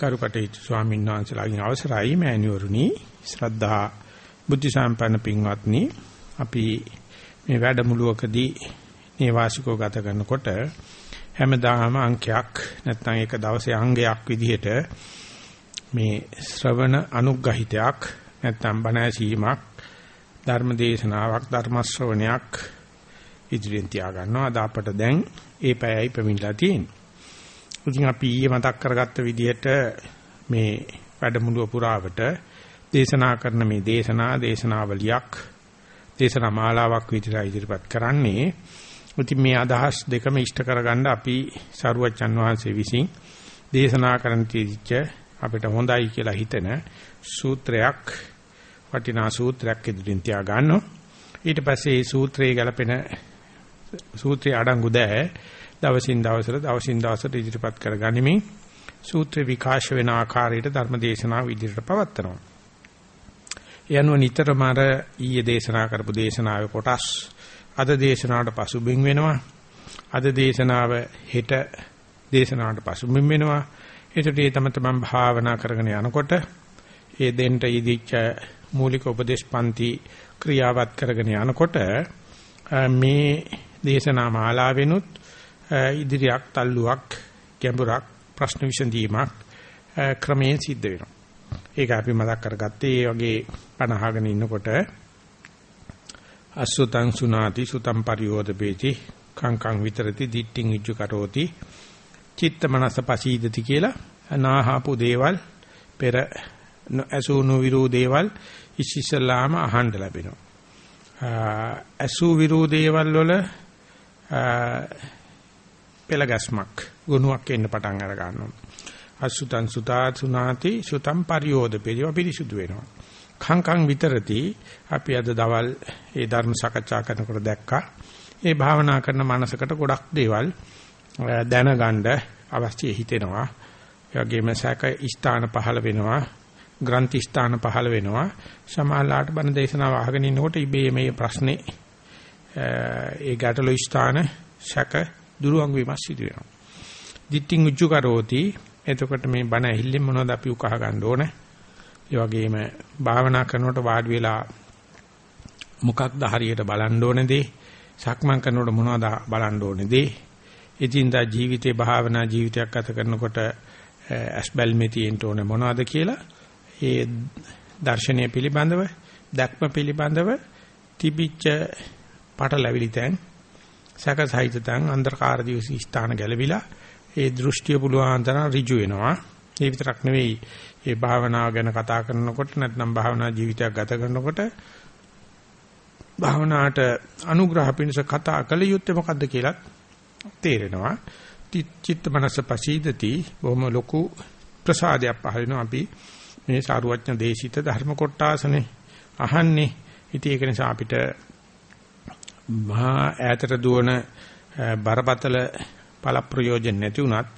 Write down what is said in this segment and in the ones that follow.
කරුකටේතු ස්වාමීන් වහන්සේලාගෙන් අවසරයි මෑණිවරුනි ශ්‍රද්ධා බුද්ධ සම්පන්න පින්වත්නි අපි මේ වැඩමුළුවකදී නේවාසිකව ගත කරනකොට හැමදාම අංකයක් නැත්නම් ඒක දවසේ අංගයක් විදිහට මේ ශ්‍රවණ අනුග්‍රහිතයක් නැත්නම් බණ ඇසීමක් ධර්ම දේශනාවක් ධර්ම ශ්‍රවණයක් ඉදිරියෙන් තියා ගන්නවා අද අපට දැන් ඒ පැයයි පැමිණලා තියෙන්නේ. ඉතින් අපි ඊයේ මතක් කරගත්ත විදිහට මේ වැඩමුළුව පුරාවට දේශනා කරන මේ දේශනා දේශනාවලියක් දේශනා මාලාවක් විදිහට ඉදිරිපත් කරන්නේ. ඉතින් මේ අදහස් දෙකම ඉෂ්ට කරගන්න අපි සරුවච්චන් වහන්සේ විසින් දේශනා කරන්න තියෙච්ච අපිට හොඳයි කියලා හිතන සූත්‍රයක් වටිනා සූත්‍රයක් ඉදිරියෙන් තියා ගන්නවා. ඊට පස්සේ මේ සූත්‍රයේ ගැලපෙන සූත්‍රයේ අඩංගු දෑ දවසින් දවසට දවසින් දවසට ඉදිරිපත් කරගනිමින් සූත්‍ර විකාශ වෙන ආකාරයට ධර්ම දේශනාව ඉදිරියට පවත්වනවා. යනුව නිතරම අර ඊයේ දේශනා කරපු දේශනාවේ කොටස් අද දේශනාවට පසුබිම් වෙනවා. අද දේශනාව හෙට දේශනාවට පසුබිම් වෙනවා. ඒකට ඒ තම තමන් භාවනා කරගෙන යනකොට ඒ දෙන්න ඉදිච්ච මූලික උපදේශ පන්ති ක්‍රියාවත් කරගෙන යනකොට මේ දේශනා මාලාවෙනුත් ඉදිරියක් තල්ලුවක් ගැඹුරක් ප්‍රශ්න විසඳීමක් ක්‍රමයෙන් සිද්ධ වෙනවා. ඒක අපි මතක් කරගත්තේ ඒ වගේ පණහගෙන ඉන්නකොට අසුතං සුනාති සුතං පරියෝදපේති කංකං විතරති දිට්ඨින් විජ්ජු කරෝති චිත්ත මනස පසීදති කියලා අනාහපු දේවල් පෙර ඇසුණු විරූ දේවල් ඉස්සෙල්ලාම අහන්න ලැබෙනවා. ඇසු විරූ දේවල් වල පෙළගස්මක් ගුණයක් එන්න පටන් අර ගන්නවා. අසුතං සුතා සුනාති සුතං පරියෝදපේව පිරිසුදු වෙනවා. කංකං විතරති අපි අද දවල් ඒ ධර්ම සාකච්ඡා කරනකොට දැක්කා. ඒ භාවනා කරන මනසකට ගොඩක් දේවල් දැනගන්න අවශ්‍ය හිතෙනවා. ඒ වගේම සැක ස්ථාන පහළ වෙනවා. ග්‍රන්ථි ස්ථාන පහළ වෙනවා. සමාලාට බණ දේශනාව අහගෙන ඉන්නකොට ඉබේ මේ ප්‍රශ්නේ ඒ ගැටළු ස්ථාන සැක දුරුවන් වීම සිදු වෙනවා. දිට්ඨින් උජ්ජු කරෝති. එතකොට මේ බණ ඇහිල්ලෙන් මොනවද අපි උකහා ගන්න ඕනේ? ඒ වගේම භාවනා කරනකොට වාඩි වෙලා මොකක්ද හරියට බලන්න ඕනේ දේ? සක්මන් කරනකොට මොනවද බලන්න ඕනේ දේ? එදින්දා ජීවිතේ භාවනා ජීවිතයක් ගත කරනකොට ඇස්බල්මේ තියෙන්න ඕනේ මොනවද කියලා ඒ දර්ශනීය පිළිබඳව දැක්ම පිළිබඳව තිබිච්ච පටලැවිලි තැන් සකසහිත තැන් අන්ධකාර දිවසි ස්ථාන ගැලවිලා ඒ දෘෂ්ටිය පුළුවන් තරම් ඍජු වෙනවා. ඒ විතරක් නෙවෙයි ඒ භාවනාව ගැන කතා කරනකොට නැත්නම් භාවනා ජීවිතයක් ගත කරනකොට භාවනාවට අනුග්‍රහ පිණිස කතා කළ යුත්තේ මොකද්ද කියලා තේරෙනවා. චිත්ත මනස පසීදති. බොහොම ලොකු ප්‍රසාදයක් පහළ වෙනවා. අපි මේ සාරුවඥ දේශිත ධර්ම කොටාසනේ අහන්නේ. ඉතින් ඒක නිසා අපිට මහා ඈතට දුවන බරපතල ඵල ප්‍රයෝජන නැති වුණත්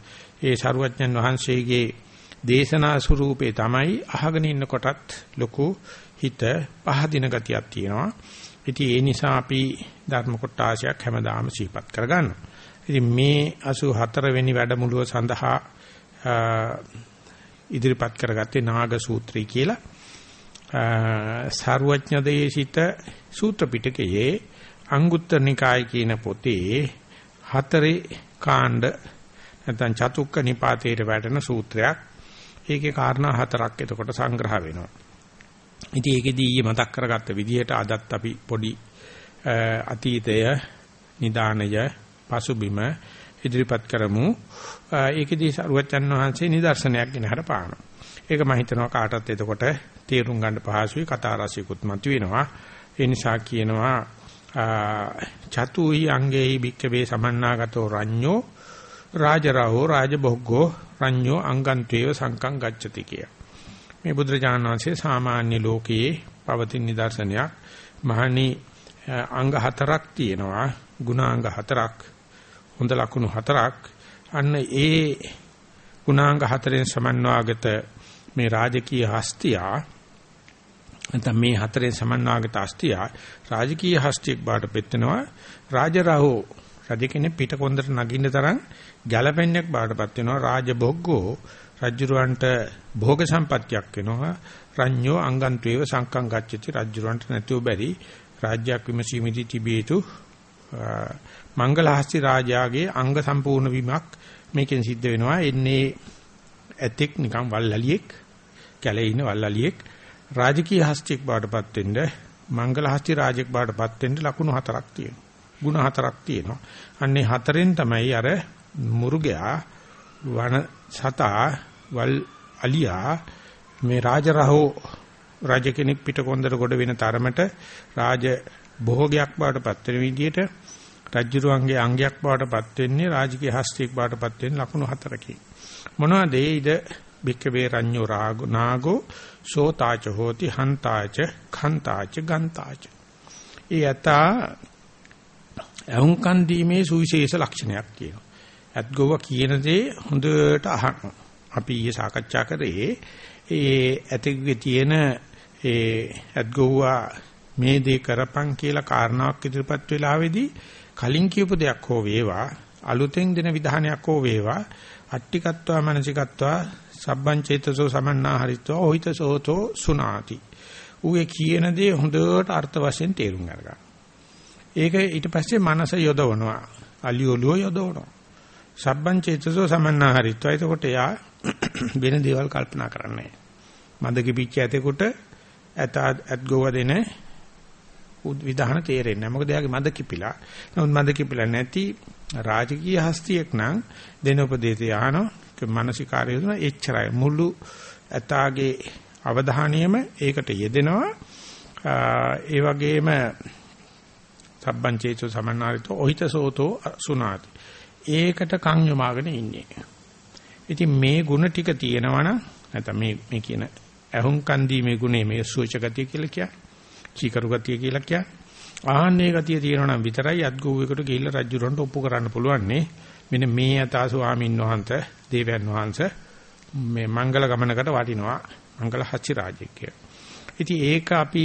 ඒ සාරුවඥන් වහන්සේගේ දේශනා ස්වරූපේ තමයි අහගෙන ඉන්න කොටත් ලොකු හිත පහදින ගතියක් තියෙනවා. ඉතින් ඒ නිසා අපි ධර්ම කොටාශයක් හැමදාම සිහිපත් කරගන්නවා. ඉතින් මේ 84 වෙනි වැඩමුළුව සඳහා ඉදිරිපත් කරගත්තේ නාග සූත්‍රය කියලා. සාරවත්ඥ දේශිත සූත්‍ර පිටකයේ අංගුත්තර නිකාය කියන පොතේ හතරේ කාණ්ඩ නැත්නම් චතුක්ක නිපාතේට වැටෙන සූත්‍රයක්. ඒකේ කාරණා හතරක් එතකොට සංග්‍රහ වෙනවා. ඉතින් ඒකෙදී ඊයේ මතක් කරගත්ත විදිහට අදත් අපි පොඩි අතීතය නිදානය පසුබිම ඉදිරිපත් කරමු. ඒකෙදී සරුවචන් වහන්සේ නිදර්ශනයක් ගෙන හරපානවා. ඒක මම හිතනවා කාටත් එතකොට තේරුම් ගන්න පහසුයි කතා රසිකුත් මතුවෙනවා. ඒ නිසා කියනවා චතුහි අංගේහි භික්කවේ සමන්නාගතෝ රඤ්ඤෝ රාජරහෝ රාජභෝග්ගෝ රඤ්ඤෝ අංගන්තේව සංකං ගච්ඡති කිය. මේ බුදුරජාණන් වහන්සේ සාමාන්‍ය ලෝකයේ පවතින නිදර්ශනයක්. මහණි අංග හතරක් තියෙනවා. ගුණාංග හතරක් හොඳ ලකුණු හතරක්. අන්න ඒ ගුණාංග හතරෙන් සමන්වාගත මේ රාජකීය හස්තියා නැත්නම් මේ හතරෙන් සමන්වාගත හස්තියා රාජකීය හස්තියක් බාට පෙත්තනවා රාජරහෝ රජ කෙනෙක් පිටකොන්දට නගින්න තරම් ගැලපෙන්නක් බාටපත් වෙනවා රාජභෝග්ගෝ රජ්ජුරවන්ට භෝග සම්පත්තියක් වෙනවා. රඤ්ඤෝ අංගන්තේව සංකම් ගච්ඡති රජ්ජුරවන්ට නැතිව බැරි රාජ්‍යයක් විමසීමේදී තිබේතු මංගලහස්ති රාජයාගේ අංග සම්පූර්ණ වීමක් මේකෙන් සිද්ධ වෙනවා. එන්නේ ඇතෙක් නිකන් වල්ලලියෙක් කැලේ ඉන්න වල්ලලියෙක් රාජකීය හස්තියෙක් බාටපත් වෙන්න මංගල හස්ති රාජෙක් බාටපත් වෙන්න ලකුණු හතරක් තියෙනවා. ಗುಣ හතරක් තියෙනවා. අන්නේ හතරෙන් තමයි අර මුර්ගයා වන සතා වල් අලියා මේ රාජරහෝ රාජ කෙනෙක් පිටකොන්දර කොට වෙන තරමට රාජ භෝගයක් බාටපත් වෙන විදිහට රජ්ජුරුවන්ගේ අංගයක් බාටපත් වෙන්නේ රාජකීය හස්තියෙක් බාටපත් වෙන ලකුණු හතරකින්. මොනවද ඒ ඉද බික්කවේ රඤ්ඤෝ රාගෝ නාගෝ සෝතාච හෝති හන්තාච khන්තාච ගන්තාච. ඒ යතා අහුම්කන් දීමේ සුවිශේෂ ලක්ෂණයක් කියනවා. ඇත්ගොව කියන දේ හොඳට අහන්න. අපි ඊයේ සාකච්ඡා කරේ ඒ ඇතෙකුගේ තියෙන ඒ ඇත්ගොව මේ දේ කරපන් කියලා කාරණාවක් ඉදිරිපත් වෙලාවේදී කලින් කියපු දෙයක් හෝ වේවා අලුතෙන් දෙන විධානයක් හෝ වේවා අට්ටිකත්වා මනසිකත්වා සබ්බං චේතසෝ සමන්නා හරිත්වා ඔහිතසෝතෝ සුනාති. ඌගේ කියන දේ හොඳට අර්ථ වශයෙන් තේරුම් ගන්න. ඒක ඊට පස්සේ මනස යොදවනවා. අලි ඔලුව යොදවනවා. සබ්බං චේතසෝ සමන්නා හරිත්වා. එතකොට යා වෙන දේවල් කල්පනා කරන්නේ. මද කිපිච්ච ඇතෙකුට ඇත ඇත් ගෝව දෙන විධාන තේරෙන්නේ නැහැ. මොකද එයාගේ මද කිපිලා. නමුත් මද කිපිලා නැති රාජකීය හස්තියෙක් නම් දෙන උපදේශය ආනෝ මානසිකාරය දුන එච්චරයි. මුළු ඇතාගේ අවධානයම ඒකට යෙදෙනවා. ඒ වගේම සබ්බං චේතෝ සමන්නාරිතෝ ඔහිතසෝතෝ සුනාති. ඒකට කන් යොමාගෙන ඉන්නේ. ඉතින් මේ ಗುಣ ටික තියෙනවා නම් නැත්නම් මේ මේ කියන අහුන් කන්දීමේ ගුණේ මේ සූචකතිය කියලා කියන්නේ. චීකරු ගතිය කියලා කියන්නේ. ආහන්නේ ගතිය තියෙනවා නම් විතරයි අද්ගෝවයකට ගිහිල්ලා රජුරන්ට ඔප්පු කරන්න පුළුවන් නේ. මෙන්න මේ යථා ස්වාමීන් වහන්සේ, දේවයන් වහන්සේ මේ මංගල ගමනකට වටිනවා. මංගල හච්චි රාජ්‍යය ඉතින් ඒක අපි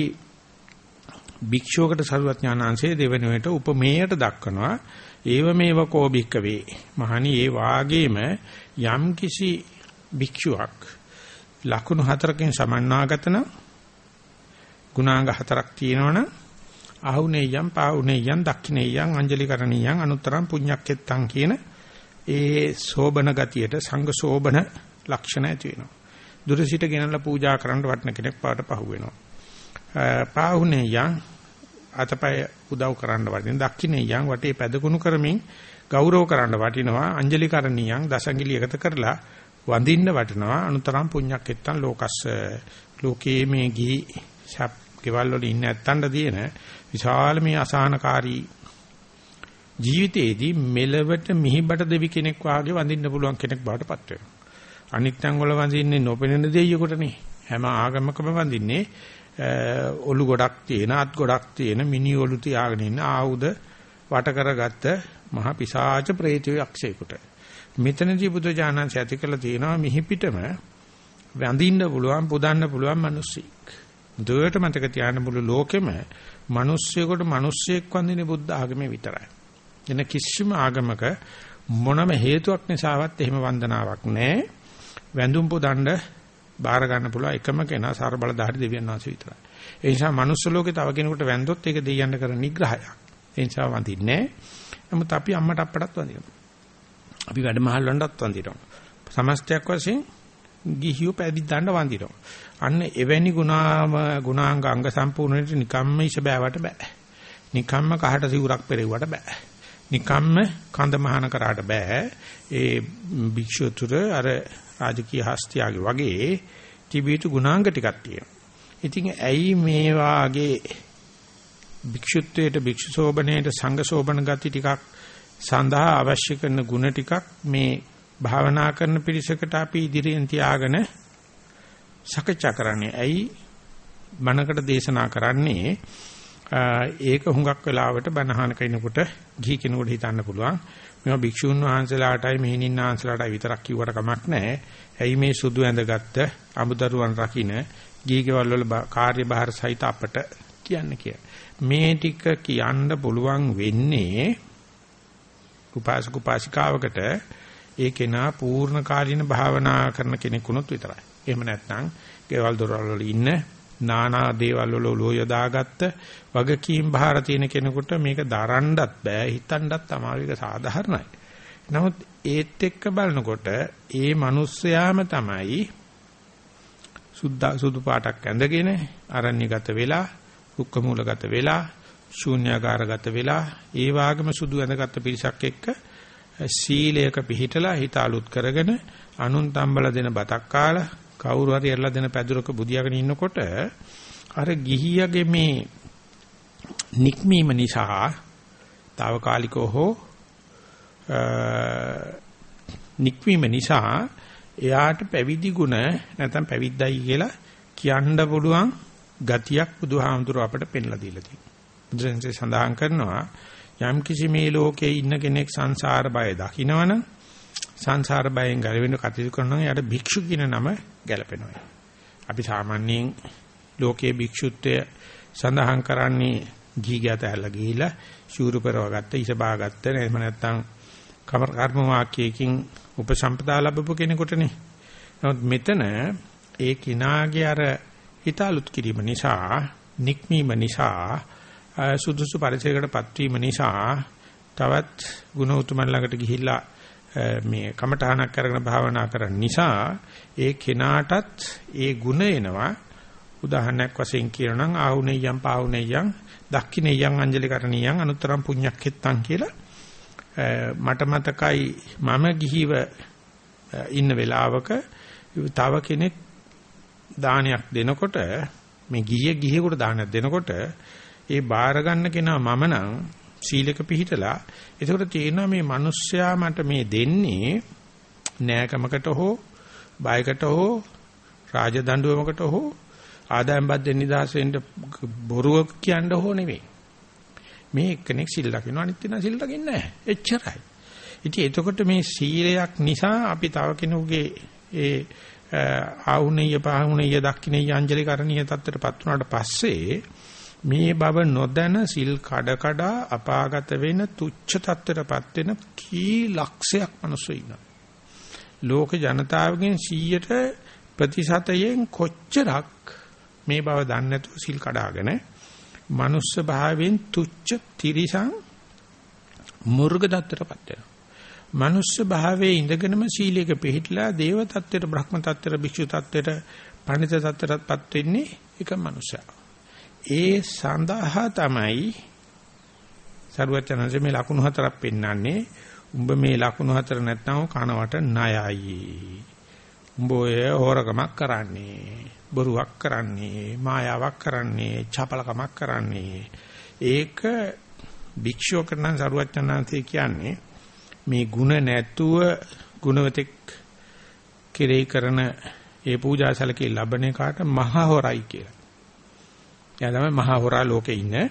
භික්ෂුවකට සරුවත් ඥානංශයේ දෙවෙනුවට උපමේයට දක්වනවා. ඒව මේව කෝ භික්කවේ. මහණි ඒ වාගේම යම් කිසි භික්ෂුවක් ලකුණු හතරකින් සමන්නාගතන ගුණාංග හතරක් තියෙනවනම් ආහුනේයම් පාහුනේයම් දක්ඛිනේයම් අංජලිකරණීයම් අනුත්තරම් පුඤ්ඤක්කෙත්තං කියන ඒ සෝබන ගතියට සංඝ සෝබන ලක්ෂණ ඇති වෙනවා. දුර සිට ගෙනල්ලා පූජා කරන්න වටන කෙනෙක් පාට පහු වෙනවා. පාහුනේයම් අතපය උදව් කරන්න වටින දක්ඛිනේයම් වටේ පැදකුණු කරමින් ගෞරව කරන්න වටිනවා අංජලිකරණීයම් දසංගිලි එකත කරලා වඳින්න වටිනවා අනුතරම් පුඤ්ඤක්කෙත්තං ලෝකස්ස ලෝකේ මේ ගිහි ගෙවල් වල ඉන්න ඇත්තන්ට තියෙන විශාල මේ අසහනකාරී ජීවිතයේදී මෙලවට මිහිබට දෙවි කෙනෙක් වාගේ වඳින්න පුළුවන් කෙනෙක් බවට පත් වෙනවා. අනිත්යන් වල වඳින්නේ නොපෙනෙන දෙයියෙකුටනේ. හැම ආගමකම වඳින්නේ ඔලු ගොඩක් තියෙන, අත් ගොඩක් තියෙන, මිනි ඔලු තියාගෙන ඉන්න ආයුධ වට කරගත්ත මහ පිසාච ප්‍රේතයෝ යක්ෂයෙකුට. මෙතනදී බුදු ජානන් සත්‍ය කළ තියෙනවා මිහි පිටම වඳින්න පුළුවන්, පුදන්න පුළුවන් මිනිස්සෙක්. දුවට මතක තියාගන්න මුළු ලෝකෙම මිනිස්සෙකුට මිනිස්සෙක් වඳින බුද්ධ ආගමේ විතරයි. එන කිසිම ආගමක මොනම හේතුවක් නිසාවත් එහෙම වන්දනාවක් නැහැ. වැඳුම් පුදන්න බාර ගන්න පුළුවන් එකම කෙනා ਸਰබලධාරී දෙවියන් වහන්සේ විතරයි. ඒ නිසා මනුස්ස ලෝකේ තව කෙනෙකුට වැඳොත් ඒක දෙයයන්ට කරන නිග්‍රහයක්. ඒ නිසා වඳින්නේ නමුත් අපි අම්මට අප්පටත් වඳිනවා. අපි වැඩමහල් වලටත් වඳිනවා. සමස්තයක් වශයෙන් ගිහියෝ පැවිද්දන්න වඳිනවා. අන්න එවැනි ගුණාම ගුණාංග අංග සම්පූර්ණයට නිකම්ම ඉෂ බෑවට බෑ. නිකම්ම කහට සිවුරක් පෙරෙව්වට බෑ. නිකම්ම කඳ මහාන කරාට බෑ. ඒ භික්ෂුතුර අර රාජකීය හස්තියාගේ වගේ තිබීතු ගුණාංග ටිකක් තියෙනවා. ඉතින් ඇයි මේ වාගේ භික්ෂුත්වයට භික්ෂු සෝබණයට සංඝ සෝබණ ගති ටිකක් සඳහා අවශ්‍ය කරන ගුණ ටිකක් මේ භාවනා කරන පිරිසකට අපි ඉදිරියෙන් තියාගෙන සකච්ඡා කරන්නේ. ඇයි මනකට දේශනා කරන්නේ? ඒක හුඟක් වෙලාවට බණහන කෙනෙකුට ගිහි කෙනෙකුට හිතන්න පුළුවන්. මේවා භික්ෂුන් වහන්සේලාටයි මෙහෙණින් වහන්සේලාටයි විතරක් කිව්වට කමක් නැහැ. ඇයි මේ සුදු ඇඳගත්ත අමුදරුවන් රකින්න ගිහිගෙවල් වල කාර්ය බාහිර සහිත අපට කියන්නේ කිය. මේ ටික කියන්න පුළුවන් වෙන්නේ උපාසක උපාසිකාවකට ඒ කෙනා පූර්ණ කාලීන භාවනා කරන කෙනෙකුනොත් විතරයි. එහෙම නැත්නම් ගෙවල් දොරවල් වල ඉන්න නානා දේවල් වල ඔලුව යොදාගත්ත වගකීම් බාර තියෙන කෙනෙකුට මේක දරන්නත් බෑ හිතන්නත් අමාරු එක සාධාරණයි. නමුත් ඒත් එක්ක බලනකොට ඒ මිනිස්යාම තමයි සුද්ධ සුදු පාටක් ඇඳගෙන අරණ්‍යගත වෙලා රුක්ක මූලගත වෙලා ශූන්‍යාකාරගත වෙලා ඒ වාගේම සුදු ඇඳගත් පිරිසක් එක්ක සීලයක පිහිටලා හිත අලුත් කරගෙන අනුන් තම්බල දෙන බතක් කාලා කවුරු හරි එල්ල දෙන පැදුරක බුදියාගෙන ඉන්නකොට අර ගිහියගේ මේ නික්මීම නිසා తాවකාලිකව හෝ නික්මීම නිසා එයාට පැවිදි ගුණ නැත්නම් පැවිද්දයි කියලා කියන්න පුළුවන් ගතියක් බුදුහාමුදුරුව අපට පෙන්ලා දීලා තියෙනවා. බුදුරජාණන්සේ සඳහන් කරනවා යම් කිසි මේ ලෝකේ ඉන්න කෙනෙක් සංසාර බය දකිනවනම් සංසාර බයෙන් ගැලවෙන්න කටයුතු කරනවා යාට භික්ෂු කියන නම ගැලපෙනවා. අපි සාමාන්‍යයෙන් ලෝකයේ භික්ෂුත්වය සඳහන් කරන්නේ ගීගත ඇල්ල ගිහිලා ශූරපරව ගත්ත ඉසබා ගත්ත එහෙම නැත්නම් කර්ම වාක්‍යයකින් උපසම්පදා ලැබපු කෙනෙකුටනේ. නමුත් මෙතන ඒ කිනාගේ අර හිත අලුත් කිරීම නිසා, නික්මීම නිසා, සුදුසු පරිසරයකටපත් වීම නිසා තවත් ගුණ උතුමන් ළඟට ගිහිල්ලා මේ කමඨහනක් කරගෙන භාවනා කරන නිසා ඒ කෙනාටත් ඒ ගුණ එනවා. උදාහරණයක් වශයෙන් කියනනම් ආහුනෙයම් පාහුනෙයම් දක්ඛිනෙයම් අංජලි කරණියම් අනුත්තරම් පුඤ්ඤක්ඛෙත්තං කියලා. මට මතකයි මම ගිහිව ඉන්න වෙලාවක තව කෙනෙක් දානයක් දෙනකොට මේ ගිහිය ගිහියෙකුට දානයක් දෙනකොට ඒ බාර ගන්න කෙනා මම නම් සීලක පිළිහිටලා ඒකට තියෙනවා මේ මිනිස්සයා මට මේ දෙන්නේ නෑකමකට හෝ බයකට හෝ රාජදඬුවමකට හෝ ආදායම් බද්දෙන් නිදහස් වෙන්න බොරුව කියන්න හෝ නෙවෙයි මේ එක්කෙනෙක් සිල් ලකිනවා අනිත් කෙනා සිල් ලකින්නේ නැහැ. එච්චරයි. ඉතින් එතකොට මේ සීලයක් නිසා අපි තව කෙනෙකුගේ ඒ ආහුණීය පාහුණීය දක්ඛිනීය අංජලි කරණීය தත්තරපත් වුණාට පස්සේ මේ බව නොදැන සිල් කඩ කඩා අපාගත වෙන තුච්ච තත්ත්වයටපත් වෙන කී ලක්ෂයක් මිනිස්සු ඉන්නවා. ලෝක ජනතාවගෙන් 100ට ප්‍රතිශතයෙන් කොච්චරක් මේ බව දන්නේ නැතුව සිල් කඩාගෙන මනුස්ස භාවයෙන් තුච්ච තිරිසං මුර්ග தත්තරපත් වෙනවා. මනුස්ස භාවයේ ඉඳගෙනම සීලයක පිළිහිట్లా දේව தත්තරේ බ්‍රහ්ම தත්තරේ භික්ෂු தත්තරේ පණිත தත්තරත්පත් වෙන්නේ එක මනුස්සයා. ඒ සඳහා තමයි සරුවචනන්සේ මේ ලකුණු හතරක් පෙන්වන්නේ. උඹ මේ ලකුණු හතර නැත්නම් කනවට ණයයි. උඹ ඔය හොරකමක් කරන්නේ. බොරුවක් කරන්නේ මායාවක් කරන්නේ චපලකමක් කරන්නේ ඒක භික්ෂුවකට නම් සරුවචනාංශය කියන්නේ මේ ಗುಣ නැතුව ගුණවතෙක් කෙරේ කරන ඒ පූජාසලකේ ලබන එකට මහා හොරයි කියලා. එයා තමයි මහා හොරා ලෝකේ ඉන්නේ.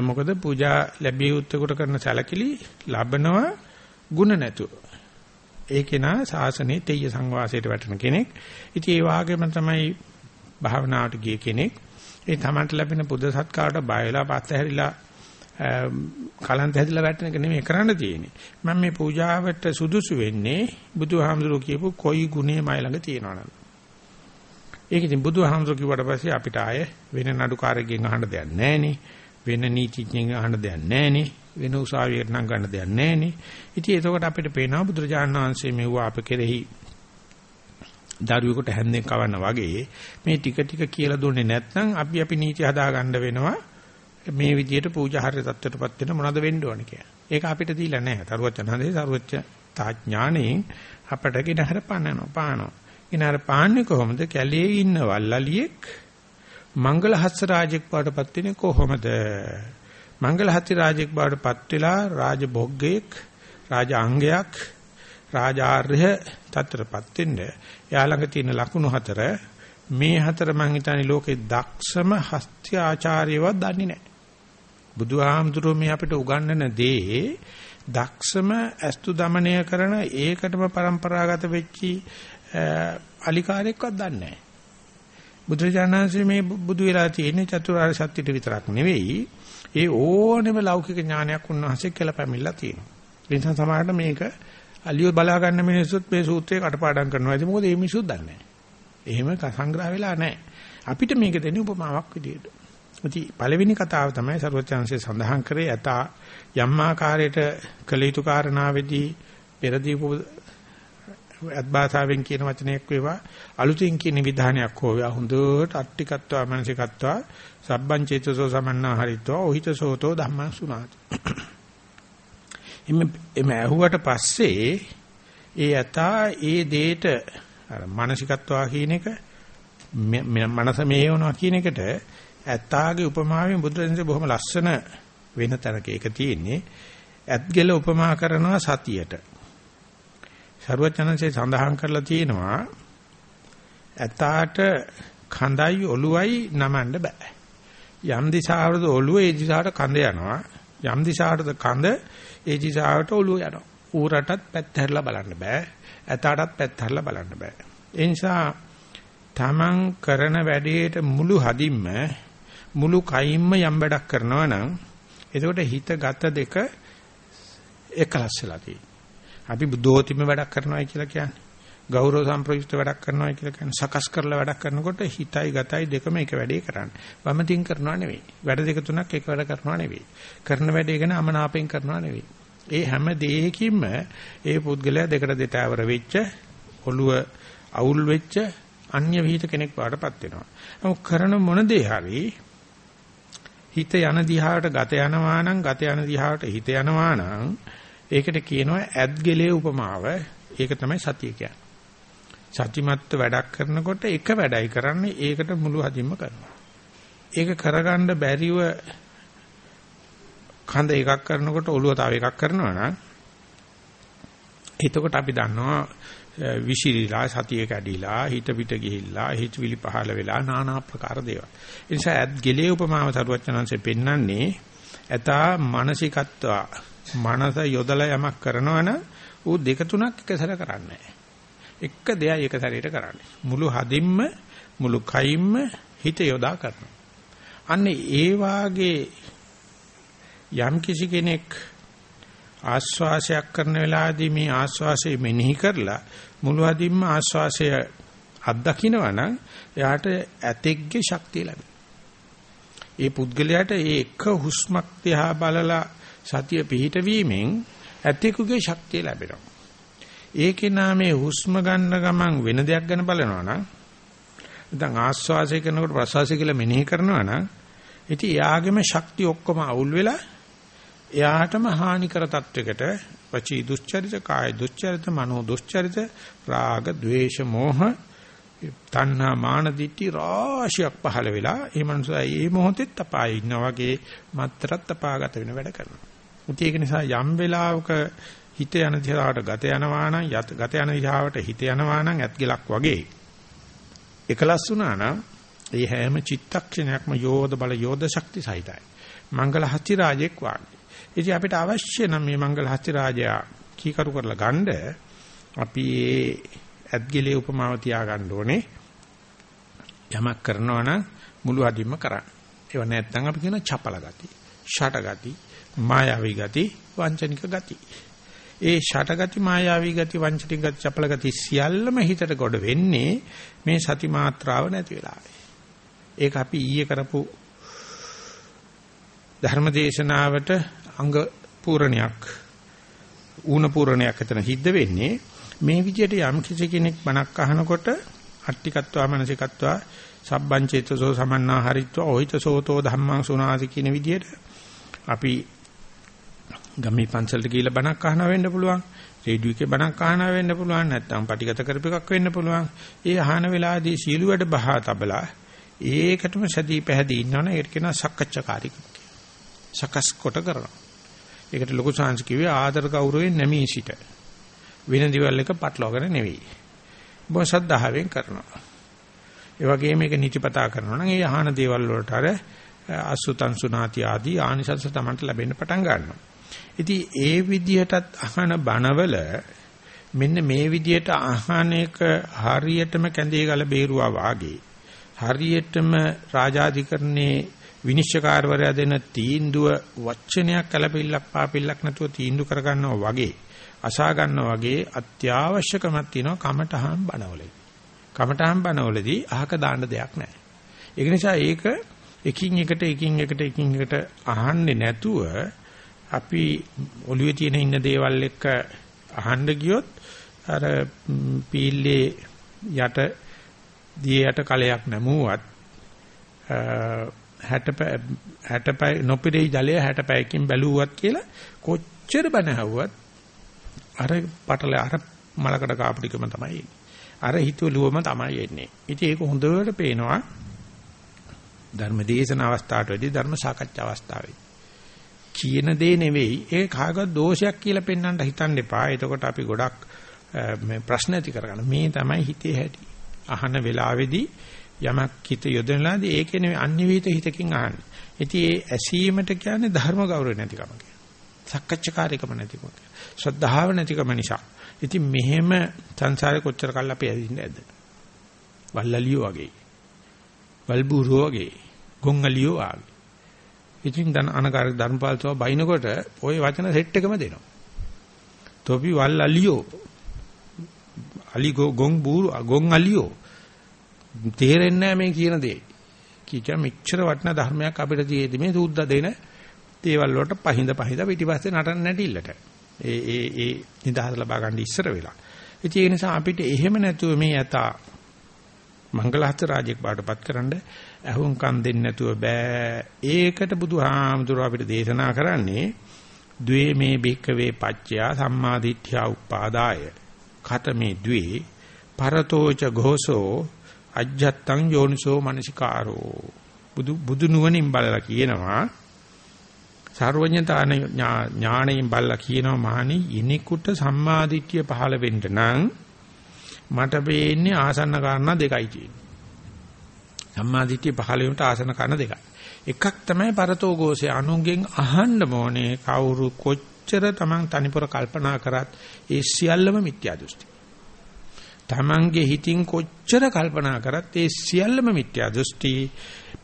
මොකද පූජා ලැබිය යුත්තේකට කරන සැලකිලි ලබනවා ಗುಣ නැතුව. ඒ කෙනා සාසනේ තෙය සංවාසයට වැටෙන කෙනෙක්. ඉතින් ඒ වාගේම තමයි භාවනාවට ගිය කෙනෙක්. ඒ තමන්ට ලැබෙන පුද සත්කාරට බය වෙලා පස්සහැරිලා කලන්ත හැදලා වැටෙන එක නෙමෙයි කරන්න තියෙන්නේ. මම මේ පූජාවට සුදුසු වෙන්නේ බුදුහාමුදුරුවෝ කියපු කොයි ගුණේ මයි ළඟ තියෙනවද? ඒක ඉතින් බුදුහාමුදුරුවෝ කිව්වට පස්සේ අපිට ආයේ වෙන නඩුකාරයෙක්ගෙන් අහන්න දෙයක් නැහැ වෙන නීතිඥයෙක්ගෙන් අහන්න දෙයක් නැහැ වෙන උසාවියකට නම් ගන්න දෙයක් නැහැ ඉතින් එතකොට අපිට පේනවා බුදුරජාණන් වහන්සේ මෙවුවා අප කෙරෙහි දරුවෙකුට හැන්දෙන් කවන්න වගේ මේ ටික ටික කියලා දුන්නේ නැත්නම් අපි අපි නීති හදා ගන්න වෙනවා මේ විදියට පූජාහාරය தත්වයටපත් වෙන මොනවද වෙන්න ඕනේ කියලා. ඒක අපිට දීලා නැහැ. තරුවචනහදේ තරුවච්ච තාඥාණයෙන් අපට කිනහර පානනවා පානවා. කිනහර පාන්නේ කොහොමද? කැලේ ඉන්න වල්ලලියෙක් මංගල හස්ස රාජෙක් බවටපත් වෙන්නේ කොහොමද? මංගල හත්ති රාජෙක් බවටපත් වෙලා රාජභෝග්ගයෙක් රාජාංගයක් රාජාර්ය තත්‍රපත් වෙන්න එයා ළඟ තියෙන ලකුණු හතර මේ හතර මං හිතන්නේ ලෝකේ දක්ෂම හස්ත්‍ය ආචාර්යවත් දන්නේ නැහැ. බුදුහාමුදුරුවෝ මේ අපිට උගන්වන දේ දක්ෂම අස්තු දමනය කරන ඒකටම પરම්පරාගත වෙච්චි අලිකාරයෙක්වත් දන්නේ නැහැ. බුදුරජාණන්සේ මේ බුදු වෙලා තියෙන්නේ චතුරාර්ය සත්‍යෙට විතරක් නෙවෙයි ඒ ඕනෙම ලෞකික ඥානයක් උන්වහන්සේ කියලා පැමිණලා තියෙනවා. ඒ නිසා සමහරට මේක අලියෝ බලා ගන්න මිනිස්සුත් මේ සූත්‍රේ කටපාඩම් කරනවා. ඒක මොකද මේ මිනිස්සුත් දන්නේ නැහැ. එහෙම සංග්‍රහ වෙලා නැහැ. අපිට මේක දෙන්නේ උපමාවක් විදියට. ඉතින් පළවෙනි කතාව තමයි සරුවචාන්සේ සඳහන් කරේ යත යම් ආකාරයට කළ යුතු කාරණාවේදී පෙරදීපු අත්භාෂාවෙන් කියන වචනයක් වේවා. අලුතින් කියන විධානයක් හෝ වේවා. හොඳට අට්ටිකත්වා මනසිකත්වා සබ්බං චේතසෝ සමන්නා හරිත්වා ඔහිතසෝතෝ ධම්මං සුනාති එමෙ එමෙ ඇහුවට පස්සේ ඒ යතා ඒ දෙයට අර මානසිකත්වා කියන එක මනස මේවනවා කියන එකට ඇත්තාගේ උපමාවෙන් බුදුරජාණන්සේ බොහොම ලස්සන වෙන තැනක ඒක තියෙන්නේ. ඇත්ගල උපමා කරනවා සතියට. සරුවචනන්සේ සඳහන් කරලා තියෙනවා ඇතාට කඳයි ඔළුවයි නමන්න බෑ. යම් දිශාවකද ඔළුව ඒ දිශාවට කඳ යනවා. යම් දිශාවකද කඳ ඒ දිශාවට ඔළුව යනවා. ඌරටත් පැත්ත හැරලා බලන්න බෑ. ඇතාටත් පැත්ත හැරලා බලන්න බෑ. ඒ නිසා තමන් කරන වැඩේට මුළු හදින්ම මුළු කයින්ම යම් වැඩක් කරනවා නම් එතකොට හිත ගත දෙක එකලස් වෙලා තියෙනවා. අපි බුද්ධෝතිම වැඩක් කරනවා කියලා කියන්නේ. ගෞරව සම්ප්‍රයුක්ත වැඩක් කරනවා කියලා කියන්නේ. සකස් කරලා වැඩක් කරනකොට හිතයි ගතයි දෙකම එක වැඩේ කරන්නේ. වමතින් කරනවා නෙවෙයි. වැඩ දෙක තුනක් එක වැඩ කරනවා නෙවෙයි. කරන වැඩේ ගැන අමනාපෙන් කරනවා නෙවෙයි. ඒ හැම දෙයකින්ම ඒ පුද්ගලයා දෙකට දෙතවර වෙච්ච ඔළුව අවුල් වෙච්ච අන්‍ය විහිිත කෙනෙක් බවටපත් වෙනවා. නමුත් කරන මොන දේ හරි හිත යන දිහාට ගත යනවා නම් ගත යන දිහාට හිත යනවා නම් ඒකට කියනවා ඇද්ගෙලේ උපමාව. ඒක තමයි සතිය කියන්නේ. සතිමත්ව වැඩක් කරනකොට එක වැඩයි කරන්නේ ඒකට මුළු හදින්ම කරනවා. ඒක කරගන්න බැරිව කඳ එකක් කරනකොට ඔළුව තව එකක් කරනවා නම් එතකොට අපි දන්නවා විසිරීලා සතිය කැඩිලා හිත පිට ගිහිල්ලා හිතවිලි පහළ වෙලා নানা ආකාර දේවල්. ඒ නිසා ඇත් ගෙලේ උපමාව සරුවචනංශෙ පෙන්වන්නේ ඇතා මානසිකත්වා මනස යොදලා යමක් කරනවන ඌ දෙක තුනක් එකසර කරන්නේ එක දෙයයි එක සැරේට කරන්නේ. මුළු හදින්ම මුළු කයින්ම හිත යොදා කරනවා. අන්න ඒ වාගේ යම් කිසි කෙනෙක් ආස්වාසයක් කරන වෙලාවේදී මේ ආස්වාසය මෙනෙහි කරලා මුළු අදින්ම ආස්වාසය අත්දකින්නවා නම් එයාට ඇතෙක්ගේ ශක්තිය ලැබෙනවා. ඒ පුද්ගලයාට ඒ එක හුස්මක් දිහා බලලා සතිය පිහිටවීමෙන් ඇතෙකුගේ ශක්තිය ලැබෙනවා. ඒකේ නාමේ හුස්ම ගන්න ගමන් වෙන දෙයක් ගැන බලනවා නම් නැත්නම් ආස්වාසය කරනකොට ප්‍රසවාසය කියලා මෙනෙහි කරනවා නම් ඉතින් එයාගේම ශක්තිය ඔක්කොම අවුල් වෙලා එයාටම හානිකර තත්වයකට වචී දුස්චරිත, කාය දුස්චරිත, මනෝ දුස්චරිත, රාග, ద్వේෂ, මෝහ, තණ්හා, මාන, දිට්ඨි රාශියක් පහළ වෙලා ඒ මනුස්සයා මේ මොහොතෙත් අපායේ ඉන්නා වගේ මත්තරත් අපාගත වෙන වැඩ කරනවා. ඒක නිසා යම් වෙලාවක හිත යන දිහාවට ගත යනවා නම් ගත යන දිහාවට හිත යනවා නම් ඇත්ගලක් වගේ එකලස් වුණා නම් ඒ හැම චිත්තක්ෂණයක්ම යෝධ බල යෝධ ශක්ති සහිතයි. මංගල හති රාජෙක් වාගේ. ඉතින් අපිට අවශ්‍ය නම් මේ මංගල හස්ති රාජයා කීකරු කරලා ගන්න අපි ඒ ඇත්ගිලේ උපමාව තියාගන්න ඕනේ. යමක් කරනවා නම් මුළු අදින්ම කරන්න. ඒව නැත්නම් අපි කියන චපල ගති, ෂට ගති, මායාවී ගති, වංචනික ගති. ඒ ෂට ගති, මායාවී ගති, වංචනික ගති, චපල ගති සියල්ලම හිතට ගොඩ වෙන්නේ මේ සති මාත්‍රාව නැති වෙලාවේ. ඒක අපි ඊයේ කරපු ධර්මදේශනාවට අංග පූර්ණයක් ඌන පූර්ණයක් එතන සිද්ධ වෙන්නේ මේ විදිහට යම් කිසි කෙනෙක් බණක් අහනකොට අට්ටිකත්වා මනසිකත්වා සබ්බං චේතසෝ සමන්නා හරිත්වා ඔහිතසෝතෝ ධම්මං සුනාති කියන විදිහට අපි ගම්මි පන්සලට ගිහිල්ලා බණක් අහනවා වෙන්න පුළුවන් රේඩියෝ එකේ බණක් අහනවා වෙන්න පුළුවන් නැත්නම් පටිගත කරපු එකක් වෙන්න පුළුවන් ඒ අහන වෙලාවේදී සීළු වැඩ බහා තබලා ඒකටම සදී පැහැදී ඉන්නවනේ ඒකට කියනවා සක්කච්ඡාකාරී සකස් කොට කරනවා ඒකට ලොකු සංස් කිව්වේ ආදර ගෞරවයෙන් නැමී සිට. වෙන දේවල් එක පටලවාගෙන නෙවෙයි. බොහොම සද්ධාවෙන් කරනවා. ඒ වගේම මේක නිතිපතා කරනවා නම් ඒ අහන දේවල් වලට අර අසුතං සුනාති ආදී ආනිසංස තමන්ට ලැබෙන්න පටන් ගන්නවා. ඉතින් ඒ විදිහටත් අහන බණවල මෙන්න මේ විදිහට අහන එක හරියටම කැඳේ ගල බේරුවා වාගේ හරියටම රාජාධිකරණේ විනිශ්චයකාරවරයා දෙන තීන්දුව වචනයක් කලපිල්ලක් පාපිල්ලක් නැතුව තීන්දුව කරගන්නවා වගේ අසා ගන්නා වගේ අත්‍යවශ්‍යකමක් තියෙනවා කමඨහම් බණවලදී. කමඨහම් බණවලදී අහක දාන්න දෙයක් නැහැ. ඒක නිසා ඒක එකින් එකට එකින් එකට එකින් එකට අහන්නේ නැතුව අපි ඔළුවේ තියෙන ඉන්න දේවල් එක්ක අහන්න ගියොත් අර පීල්ලේ යට දිය යට කලයක් නැමුවත් 60 60 නොපිරේ ජලය 60 පැයකින් බැලුවත් කියලා කොච්චර බණ ඇහුවත් අර පටල අර මලකඩ කාපු ටිකම තමයි එන්නේ. අර හිතුවලුවම තමයි එන්නේ. ඉතින් ඒක හොඳට පේනවා ධර්ම දේශන අවස්ථාවට වැඩි ධර්ම සාකච්ඡා අවස්ථාවේ. කියන දේ නෙවෙයි ඒ කාගවත් දෝෂයක් කියලා පෙන්වන්න හිතන්න එපා. එතකොට අපි ගොඩක් මේ ප්‍රශ්න ඇති කරගන්න. මේ තමයි හිතේ හැටි. අහන වෙලාවේදී යමක් හිත යොදනලාදී ඒකේ නෙවෙයි අන්‍යවිත හිතකින් අහන්නේ. ඉතින් ඒ ඇසීමට කියන්නේ ධර්ම ගෞරව නැතිකම කියන්නේ. සක්කච්ඡාකාරීකම නැතිකම. ශ්‍රද්ධාව නැතිකම නිසා. ඉතින් මෙහෙම සංසාරේ කොච්චර කල් අපි ඇදින්නේ නැද්ද? වල්ලලියෝ වගේ. වල්බුරෝ වගේ. ගොංගලියෝ වගේ. ඉතින් දැන් අනකාර ධර්මපාලතුමා බයිනකොට ওই වචන සෙට් එකම දෙනවා. තොපි වල්ලලියෝ. අලි ගොං බූරු ගොං අලියෝ. තේරෙන්නේ නැහැ මේ කියන දේ. කීක මෙච්චර වටිනා ධර්මයක් අපිට තියෙදි මේ සූද්දා දෙන දේවල් වලට පහින්ද පහින්ද පිටිපස්සේ නටන්න නැටිල්ලට. ඒ ඒ ඒ නිදහස ලබා ගන්න ඉස්සර වෙලා. ඉතින් ඒ නිසා අපිට එහෙම නැතුව මේ යතා මංගලහත් රාජ්‍යයක් බාටපත් කරන්න අහුම්කම් දෙන්නේ නැතුව බෑ. ඒකට බුදුහාමුදුරුවෝ අපිට දේශනා කරන්නේ ද්වේ මේ බික්කවේ පච්චයා සම්මාදිට්ඨ්‍යා උපාදාය. ඛතමේ ද්වේ පරතෝච ഘോഷෝ අජ්ජත්තං යෝනිසෝ මනසිකාරෝ. බුදු බුදු නුවණින් බලලා කියනවා සර්වඥතා ඥාණයෙන් බල්ලා කියනවා මහණි ඉනිකුට සම්මාදිට්ඨිය පහළ වෙන්න නම් මට පේන්නේ ආසන්න කාරණා දෙකයි සම්මා දිට්ඨිය පහළ වීමට ආසන කරන දෙකයි. එකක් තමයි පරතෝ ഘോഷය අනුන්ගෙන් අහන්න ඕනේ කවුරු කොච්චර Taman තනිපොර කල්පනා කරත් ඒ සියල්ලම මිත්‍යා දෘෂ්ටි. Tamanගේ හිතින් කොච්චර කල්පනා කරත් ඒ සියල්ලම මිත්‍යා දෘෂ්ටි.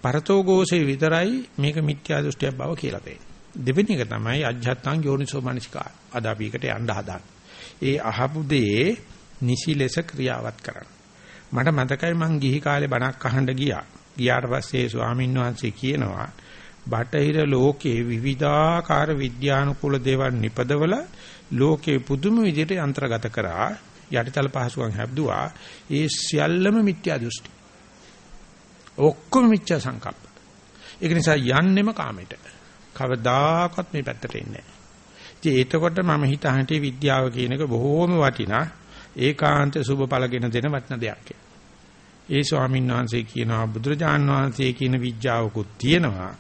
පරතෝ ഘോഷේ විතරයි මේක මිත්‍යා දෘෂ්ටියක් බව කියලා තේරෙන්නේ. දෙවෙනි එක තමයි අජ්ජත්තං යෝනිසෝ මනසිකා. අද අපි එකට යන්න හදාන. ඒ අහපු දේ නිසි ලෙස ක්‍රියාවත් කරන්න. මට මතකයි මං ගිහි කාලේ බණක් අහන්න ගියා. ගියාට පස්සේ ස්වාමීන් වහන්සේ කියනවා බටහිර ලෝකේ විවිධාකාර විද්‍යානුකූල දේවල් නිපදවල ලෝකේ පුදුම විදිහට යන්ත්‍රගත කරා. යටිතල පහසුකම් හැබ්දුවා ඒ සියල්ලම මිත්‍යා දෘෂ්ටි. ඔක්කොම මිත්‍යා සංකප්ප ඒක නිසා යන්නෙම කාමයට. කවදාකවත් මේ පැත්තට එන්නේ නැහැ. ඉතින් එතකොට මම හිතහන්නේ විද්‍යාව කියන එක බොහෝම වටිනා. ඒකාන්ත සුබ ඵලගෙන දෙන වටින දෙයක්. ඒ ස්වාමීන් වහන්සේ කියනවා බුදුරජාන් වහන්සේ කියන විද්‍යාවකුත් තියෙනවා.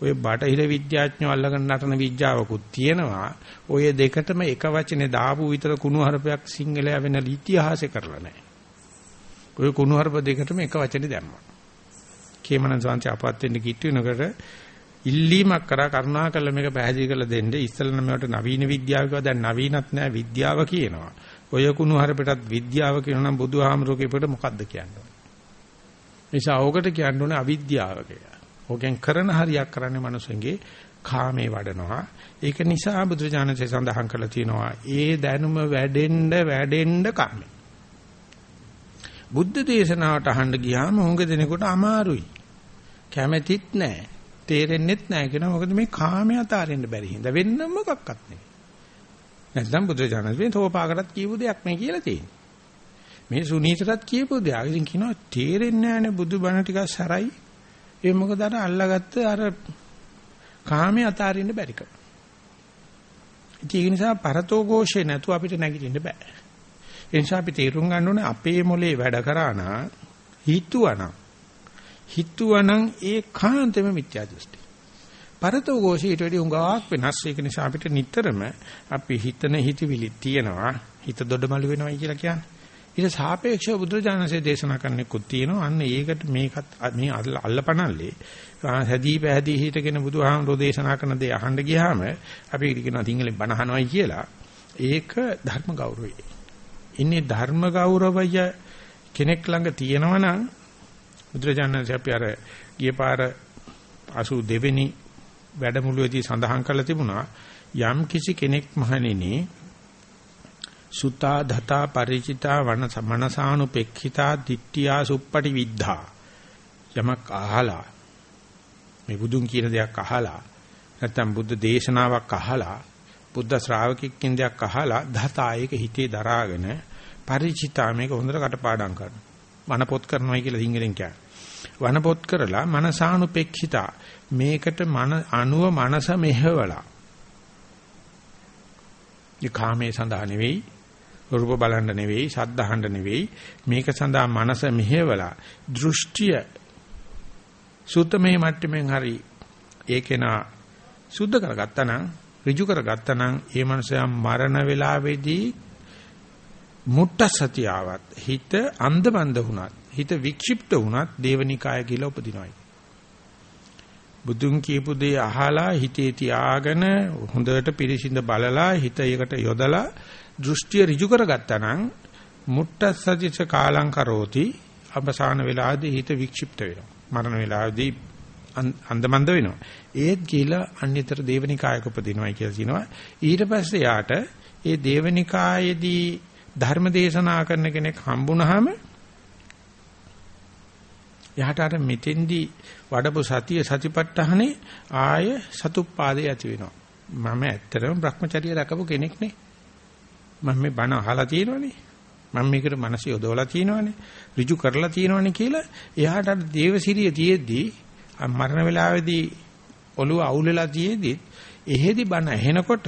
ඔය බටහිර විද්‍යාඥයෝ අල්ලගෙන නටන විද්‍යාවකුත් තියෙනවා. ඔය දෙකටම එක වචනේ දාපු විතර කුණුහරුපයක් සිංහලයා වෙන ඉතිහාසෙ කරලා නැහැ. ඔය කුණුහරුප දෙකටම එක වචනේ දැම්මා. කේමනන් සාන්ති අපවත් වෙන්න කිට්ටු වෙනකොට ඉල්ලීමක් කරා කරුණා කළා මේක පැහැදිලි කරලා දෙන්න. ඉස්සෙල්ලා නම් මේකට නවීන විද්‍යාව කිව්වා දැන් නවීනත් නෑ විද්‍යාව කියනවා. ඔය කුණු හරපටත් විද්‍යාව කියනවා නම් බුදුහාමරෝ කියපට මොකද්ද කියන්නේ? නිසා ඕකට කියන්න ඕනේ අවිද්‍යාව කියලා. ඕකෙන් කරන හරියක් කරන්නේ මිනිස්සුන්ගේ කාමේ වඩනවා. ඒක නිසා බුදුජානකසේ සඳහන් කරලා තියෙනවා ඒ දැනුම වැඩෙන්න වැඩෙන්න කාමේ. බුද්ධ දේශනාවට අහන්න ගියාම හොඟ දෙනකොට අමාරුයි. කැමැතිත් නැහැ. තේරෙන්නෙත් නැහැ කියනවා. මොකද මේ කාමයේ අතාරින්න බැරි හින්දා වෙන්න මොකක්වත් නෙවෙයි. නැත්නම් බුදුරජාණන් වහන්සේ තෝපාකටත් කියපු දෙයක් මේ කියලා තියෙන්නේ. මේ සුනීතටත් කියපු දෙයක්. ඉතින් කියනවා තේරෙන්නේ නැහැනේ බුදුබණ ටිකක් සරයි. ඒ මොකද අර අල්ලගත්ත අර කාමයේ අතාරින්න බැරිකම. ඒ නිසා පරතෝ ഘോഷේ නැතුව අපිට නැගිටින්න බෑ. ඒ නිසා අපි තේරුම් ගන්න ඕනේ අපේ මොලේ වැඩ කරා නම් හිතුවනම් හිතුවනම් ඒ කාන්තෙම මිත්‍යා දෘෂ්ටි. පරතෝ ഘോഷයට වඩා උඟාවක් වෙනස් ඒක නිසා අපිට නිතරම අපි හිතන හිතවිලි තියෙනවා හිත දොඩමළු වෙනවයි කියලා කියන්නේ. ඊට සාපේක්ෂව බුදුරජාණන්සේ දේශනා කරන්නෙකුත් තියෙනවා. අන්න ඒකට මේකත් මේ අල්ලපනල්ලේ හැදී පැහැදී හිටගෙන බුදුහාමුදුරෝ දේශනා කරන දේ අහන්න ගියාම අපි කියනවා සිංහලෙන් බණ අහනවයි කියලා. ඒක ධර්ම ගෞරවය. ඉන්නේ ධර්ම ගෞරවය කෙනෙක් ළඟ තියෙනවා නම් බුදුරජාණන්සේ අපි අර ගිය පාර 82 වෙනි වැඩමුළුවේදී සඳහන් කරලා තිබුණා යම් කිසි කෙනෙක් මහණෙනි සුතා ධතා ಪರಿචිතා වන මනසානුපෙක්ඛිතා දිට්ඨියා සුප්පටි විද්ධා යමක් අහලා මේ බුදුන් කියන දෙයක් අහලා නැත්නම් බුද්ධ දේශනාවක් අහලා බුද්ධ ශ්‍රාවකෙක්ගෙන් දෙයක් අහලා ධතා ඒක හිතේ දරාගෙන ಪರಿචිතා මේක හොඳට කටපාඩම් කරනවා. වනපොත් කරනවා කියලා සිංහලෙන් කියන්නේ. වනපොත් කරලා මනසානුපෙක්ඛිතා මේකට මන අනුව මනස මෙහෙවලා. ඒ කාමයේ සඳහා නෙවෙයි රූප බලන්න නෙවෙයි ශබ්ද අහන්න නෙවෙයි මේක සඳහා මනස මෙහෙवला දෘෂ්ටිය සූතමේ මට්ටමින් හරි ඒකේනා සුද්ධ කරගත්තා නම් ඍජු කරගත්තා නම් ඒ මනුස්සයා මරණ වේලාවේදී මුට්ට සතියාවත් හිත අන්ධබන්ද වුණත් හිත වික්ෂිප්ත වුණත් දේවනිකාය කියලා උපදිනවායි. බුදුන් කියපු දේ අහලා හිතේ තියාගෙන හොඳට පිරිසිඳ බලලා හිත ඒකට යොදලා දෘෂ්ටිය ඍජු කරගත්තා නම් මුට්ටසදිච කාලං කරෝති. අවසාන වෙලාවේදී හිත වික්ෂිප්ත වෙනවා. මරණ වෙලාවේදී අන්දමන්ද වෙනවා. ඒත් කියලා අන්‍යතර දේවනිකායක උපදිනවයි කියලා කියනවා. ඊට පස්සේ යාට ඒ දේවනිකායේදී ධර්ම දේශනා කරන කෙනෙක් හම්බුනහම යහට අර මෙතෙන්දී වඩපු සතිය සතිපට්ඨානේ ආය සතුප්පාදේ ඇති වෙනවා. මම ඇත්තටම Brahmacharya රකපු කෙනෙක් නේ. මම මේ බණ අහලා තියෙනවනේ. මම මේකට මනස යොදවලා තියෙනවනේ. ඍජු කරලා තියෙනවනේ කියලා එයාට අර දේවසිරිය තියෙද්දී මරණ වේලාවේදී ඔළුව අවුල් වෙලා තියෙද්දි එහෙදි බණ ඇහෙනකොට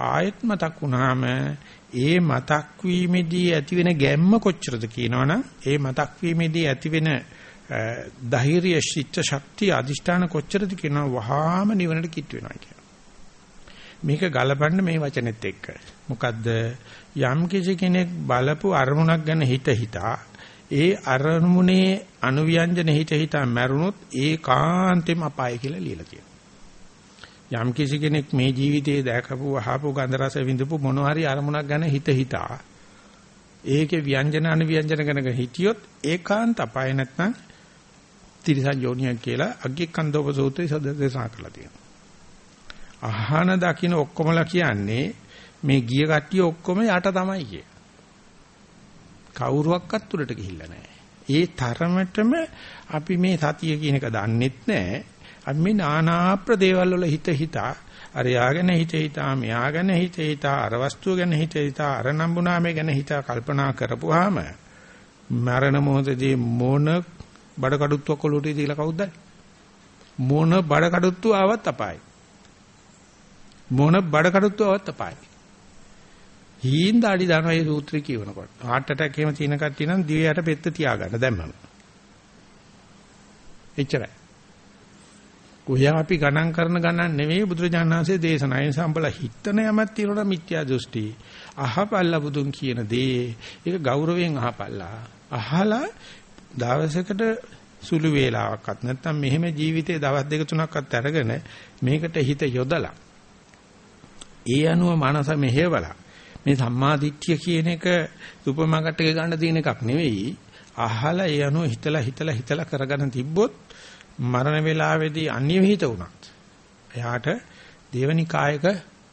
ආයෙත් මතක් වුණාම ඒ මතක් වීමේදී ඇතිවෙන ගැම්ම කොච්චරද කියනවනම් ඒ මතක් වීමේදී ඇතිවෙන ධෛර්ය ශිච්ච ශක්තිය අදිෂ්ඨාන කොච්චරද කියනවා වහාම නිවනට කිට් වෙනවා කියන. මේක ගලපන්න මේ වචනෙත් එක්ක. මොකද්ද යම් කිසි කෙනෙක් බලපු අරමුණක් ගැන හිත හිතා ඒ අරමුණේ අනුව්‍යංජන හිත හිතා මැරුණොත් ඒකාන්තෙම අපාය කියලා ලියලා තියෙනවා. යම් කිසි කෙනෙක් මේ ජීවිතයේ දැකපු අහපු ගන්ධ රස විඳපු මොන හරි අරමුණක් ගැන හිත හිතා ඒකේ ව්‍යංජන අනුව්‍යංජන ගැන හිතියොත් ඒකාන්ත අපාය නැත්නම් තිරිසන් යෝනියක් කියලා අග්ගිකන්දෝප සූත්‍රයේ සදේශනා කරලා තියෙනවා. අහන දකින්න ඔක්කොමලා කියන්නේ මේ ගිය කට්ටිය ඔක්කොම යට තමයි කිය. කවුරුවක්වත් උඩට ගිහිල්ලා නැහැ. ඒ තරමටම අපි මේ සතිය කියන එක දන්නෙත් නැහැ. අපි මේ নানা ප්‍රදේවල් වල හිත හිතා අර යාගෙන හිත හිතා මෙයාගෙන හිත හිතා අර වස්තුව ගැන හිත හිතා අර නම්බුනාමේ ගැන හිතා කල්පනා කරපුවාම මරණ මොහොතදී මොන බඩ කඩුත්තුවක් ඔලුවට දීලා කවුද මොන බඩ කඩුත්තුව ආවත් අපායි. මොන බඩ කඩුත්තුව ආවත් අපායි. හීන් දාඩි දානවා මේ සූත්‍රය කියවනකොට. heart attack එහෙම තියෙන කට්ටිය නම් දිවයට පෙත්ත තියාගන්න දැම්මම. එච්චරයි. කොහේ අපි ගණන් කරන ගණන් නෙවෙයි බුදුරජාණන් වහන්සේ දේශනා. ඒ නිසා උඹලා හිතන යමක් තියෙනවා මිත්‍යා දෘෂ්ටි. අහපල්ලා බුදුන් කියන දේ ඒක ගෞරවයෙන් අහපල්ලා. අහලා දවසකට සුළු වේලාවක්වත් නැත්නම් මෙහෙම ජීවිතේ දවස් දෙක තුනක්වත් අරගෙන මේකට හිත යොදලා ඒ අනුව මනස මෙහෙवला මේ සම්මාදිට්ඨිය කියන එක සුපර් මාකට් එකේ ගන්න තියෙන එකක් නෙවෙයි. අහලා ඒ අනුව හිතලා හිතලා හිතලා කරගෙන තිබ්බොත් මරණ වේලාවේදී අන්‍ය විහිිත වුණත් එයාට දේවනිකායක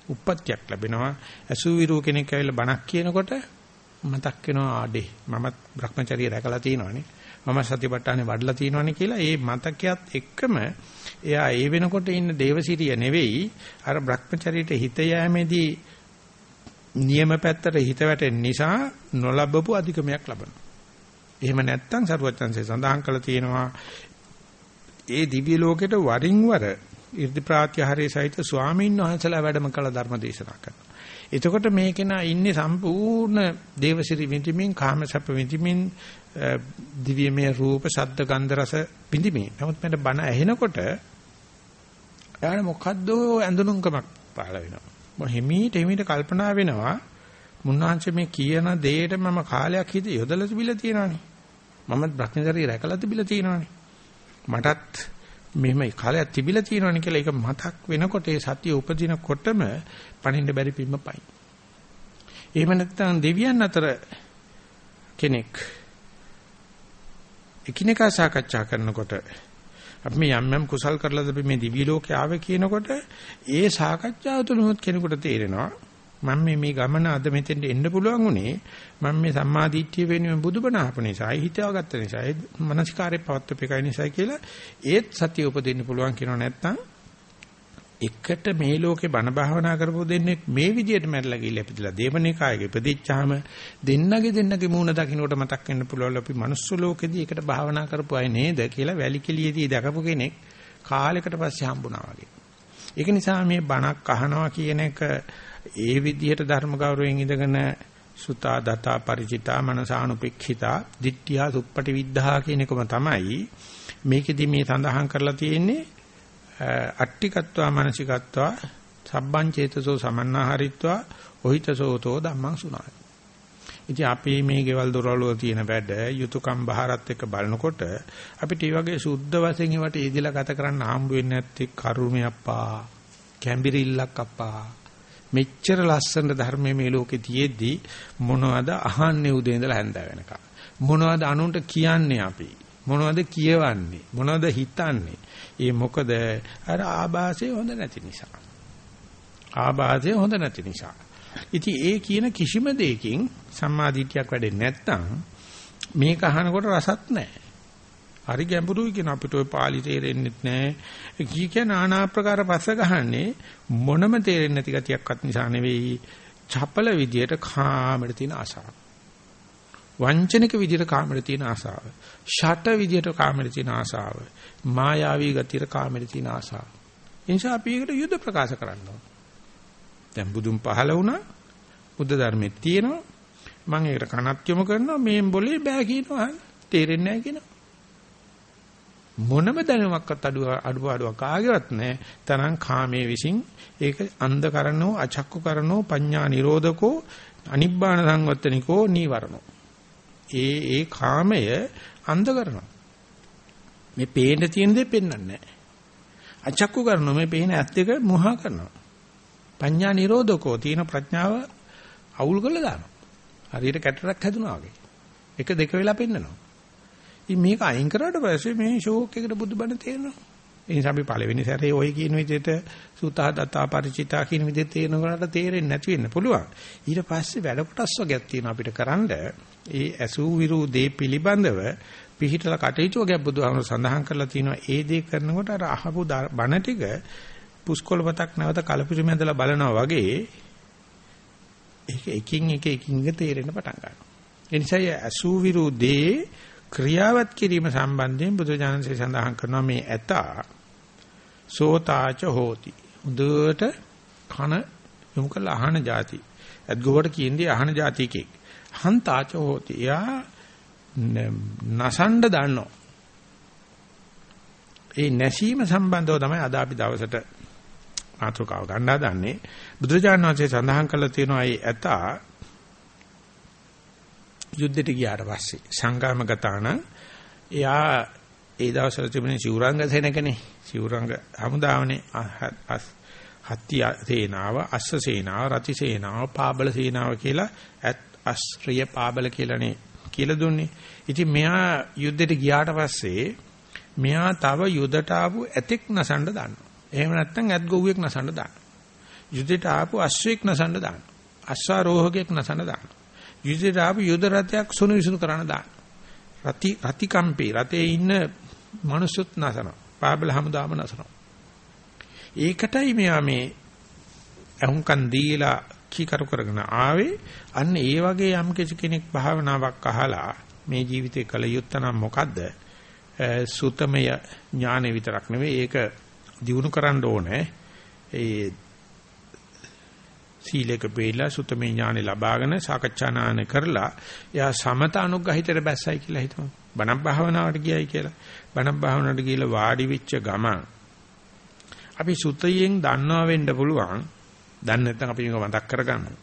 උප්පත්තියක් ලැබෙනවා. අසුවිරු කෙනෙක් ඇවිල්ලා බණක් කියනකොට මතක් වෙනවා ආඩේ මමත් Brahmacharya රැකලා තියෙනවානේ. මම සතිපට්ඨානේ වඩලා තියෙනවනේ කියලා ඒ මතකයත් එක්කම එයා ඒ වෙනකොට ඉන්න දේවසිරිය නෙවෙයි අර Brahmacharyaට හිත යෑමේදී නියම පැත්තට හිත වැටෙන නිසා නොලබපු අධිකමයක් ලබනවා. එහෙම නැත්නම් සරුවචන්සේ සඳහන් කළා තියෙනවා ඒ දිව්‍ය ලෝකෙට වරින් වර 이르දි ප්‍රාත්‍යහාරයේ සහිත ස්වාමීන් වහන්සේලා වැඩම කළ ධර්ම දේශනා කරනවා. එතකොට මේකේන ඉන්නේ සම්පූර්ණ දේවසිරි විඳින්මින් කාමසප්ප විඳින්මින් දිව්‍යමය රූප, ශබ්ද, ගන්ධ, රස පිඳිමි. නමුත් මට බණ ඇහෙනකොට එයාට මොකද්ද ඇඳුනුම්කමක් පහළ වෙනවා. මම හිමීට හිමීට කල්පනා වෙනවා මුන්වහන්සේ මේ කියන දෙයට මම කාලයක් හිත යොදලා තිබිලා තියෙනවානේ. මමත් භ්‍රමචර්ය රැකලා තිබිලා තියෙනවානේ. මටත් මෙහෙම කාලයක් තිබිලා තියෙනවානේ කියලා ඒක මතක් වෙනකොට ඒ සතිය උපදිනකොටම පණින්න බැරි පිම්ම පයි. එහෙම නැත්නම් දෙවියන් අතර කෙනෙක් එකිනෙකා සාකච්ඡා කරනකොට අපි මේ යම් යම් කුසල් කරලාද අපි මේ දිවි ලෝකේ ආවේ කියනකොට ඒ සාකච්ඡාව තුළම කෙනෙකුට තේරෙනවා මම මේ මේ ගමන අද මෙතෙන්ට එන්න පුළුවන් උනේ මම මේ සම්මාදිට්ඨිය වෙනුවෙන් බුදුබණ අහපු නිසායි හිතාගත්ත නිසායි මනසිකාරේ පවත්වපු එකයි නිසායි කියලා ඒත් සතිය උපදින්න පුළුවන් කියනව නැත්තම් එකට මේ ලෝකේ බණ භාවනා කරපු දෙන්නේ මේ විදියට මැරලා ගිහිල්ලා ඉපදලා දේවනිකායක ඉපදිච්චාම දෙන්නගේ දෙන්නගේ මූණ දකින්නකොට මතක් වෙන්න පුළුවන් අපි manuss ලෝකෙදී එකට භාවනා කරපු අය නේද කියලා වැලිකෙලියේදී දැකපු කෙනෙක් කාලයකට පස්සේ හම්බුණා වගේ. ඒක නිසා මේ බණක් අහනවා කියන එක ඒ විදිහට ධර්ම ගෞරවයෙන් ඉඳගෙන සුතා දතා ಪರಿචිතා මනසානුපෙක්ඛිතා දිට්ඨියා සුප්පටි විද්ධා කියන එකම තමයි මේකෙදි මේ සඳහන් කරලා තියෙන්නේ අට්ටිකත්වා මානසිකත්වා සබ්බං චේතසෝ සමන්නාහරිත්වා ඔහිතසෝතෝ ධම්මං සුනායි. ඉතින් අපි මේ ගෙවල් දොරවල් වල තියෙන වැඩ යුතුයකම් බහරත් එක්ක බලනකොට අපිට මේ වගේ සුද්ධ වශයෙන් ඒවට ඉදිලා ගත කරන්න හම්බ වෙන්නේ නැති කරුමේ අප්පා කැම්බිරිල්ලක් අප්පා. මෙච්චර ලස්සන ධර්මයේ මේ ලෝකේ තියෙද්දි මොනවද අහන්නේ උදේ ඉඳලා හැන්ද වෙනකම්? මොනවද අනුන්ට කියන්නේ අපි? මොනවද කියවන්නේ? මොනවද හිතන්නේ? ඒ මොකද අර ආభాසය හොඳ නැති නිසා. ආభాසය හොඳ නැති නිසා. ඉතින් ඒ කියන කිසිම දෙයකින් සම්මාදිටියක් වැඩෙන්නේ නැත්නම් මේක අහනකොට රසත් නැහැ. හරි ගැඹුරුයි කියන අපිට ওই පාළි තේරෙන්නෙත් නැහැ. කී කියන নানা ආකාර පස්ස ගහන්නේ මොනම තේරෙන්නේ නැති ගතියක්වත් නිසා නෙවෙයි. චපල විදියට කාමර තියෙන ආශාව. වංචනික විදියට කාමයට තියෙන ආසාව. ෂට විදියට කාමයට තියෙන ආසාව. මායාවී ගතියට කාමයට තියෙන ආසාව. එනිසා අපි ඒකට යුද ප්‍රකාශ කරන්න ඕන. දැන් බුදුන් පහල වුණා. බුද්ධ ධර්මයේ තියෙනවා. මම ඒකට කනක් යොමු කරනවා මේ බොලේ බෑ කියනවා. තේරෙන්නේ නැහැ කියනවා. මොනම දැනුමක්වත් අඩුව අඩුපාඩුවක් ආගෙවත් නැහැ. තරං කාමයේ විසින් ඒක අන්ධ කරනෝ අචක්කු කරනෝ පඤ්ඤා නිරෝධකෝ අනිබ්බාන සංවත්තනිකෝ නීවරණෝ. ඒ ඒ කාමය අන්ධ කරනවා. මේ පේන්න තියෙන දේ පෙන්වන්නේ නැහැ. අචක්කු කරනෝ මේ පේන ඇස් දෙක මුහා කරනවා. පඤ්ඤා නිරෝධකෝ තියෙන ප්‍රඥාව අවුල් කරලා දානවා. හරියට කැටරක් හැදුනා වගේ. එක දෙක වෙලා පෙන්නනවා. ඉතින් මේක අයින් කරාට පස්සේ මේ ෂෝක් එකට බුදුබණ තේරෙනවා. ඒ නිසා අපි පළවෙනි සැරේ ওই කියන විදිහට සූතා දත්තා ಪರಿචිතා කියන විදිහට තේරෙන කරලා තේරෙන්නේ නැති වෙන්න පුළුවන්. ඊට පස්සේ වැඩ කොටස් වර්ගයක් තියෙනවා අපිට කරන්න. ඒ ඇසූ විරු දේ පිළිබඳව පිහිටලා කටයුතු වර්ගයක් බුදුහාමර සඳහන් කරලා තිනවා. ඒ දේ කරනකොට අර අහපු බණ ටික පුස්කොළපතක් නැවත කලපිරි මැදලා බලනවා වගේ ඒක එකින් එක එකින් එක තේරෙන්න පටන් ගන්නවා. ඒ නිසා ඇසූ විරු දේ ක්‍රියාවත් කිරීම සම්බන්ධයෙන් බුදුජානසී සඳහන් කරනවා මේ ඇතා සෝතාච හෝති. හොඳට කන යොමු කරලා අහන જાති. අද්ගොවට කියන්නේ අහන જાතිකෙක්. හන්තාච හෝති. යා නසණ්ඩ දන්නෝ. ඒ නැසීම සම්බන්ධව තමයි අද අපි දවසට මාතෘකාව ගන්න හදන්නේ. බුදුජානක වහන්සේ සඳහන් කළා තියෙනවා මේ ඇතා යුද්ධෙට ගියාට පස්සේ සංගාම ගතාන එයා ඒ දවස්වල තිබුණේ සිවුරංග සෙනගනේ සිවුරංග හමුදාවනේ හත්ති සේනාව අස්ස සේනාව රති සේනාව පාබල සේනාව කියලා ඇත් අස්ත්‍රිය පාබල කියලානේ කියලා දුන්නේ. ඉතින් මෙයා යුද්ධෙට ගියාට පස්සේ මෙයා තව යුදට ආපු ඇතෙක් නසන්න දානවා. එහෙම නැත්නම් ඇත් ගොව්වෙක් නසන්න දානවා. යුද්ධෙට ආපු අශ්වයෙක් නසන්න දානවා. අශ්වාරෝහකෙක් නසන්න දානවා. යුද්ධයට ආපු යුද රථයක් සුණු විසුණු කරන්න දාන්න. රති රතිකම්පේ රතේ ඉන්න මනුස්සුත් නැසනවා. පාබල හමුදාම නැසනවා. ඒකටයි මෙයා මේ අහුම්කන් දීලා කීකරු කරගෙන ආවේ අන්න ඒ වගේ යම් කෙනෙක් භාවනාවක් අහලා මේ ජීවිතේ කල යුත්තනම් මොකද්ද සුතමය ඥානෙ විතරක් නෙවෙයි ඒක දිනු කරන්න ඕනේ ඒ සීලයක වේලා සුතමේ ඥානෙ ලබාගෙන සාකච්ඡානාන කරලා එයා සමත අනුග්‍රහිතට බැස්සයි කියලා හිතමු. බණක් භාවනාවට ගියයි කියලා. බණක් භාවනාවට ගිහලා වාඩි වෙච්ච ගමන් අපි සුතයෙන් දන්නවා වෙන්න පුළුවන්. දන්නේ නැත්නම් අපි මේක මතක් කරගන්න.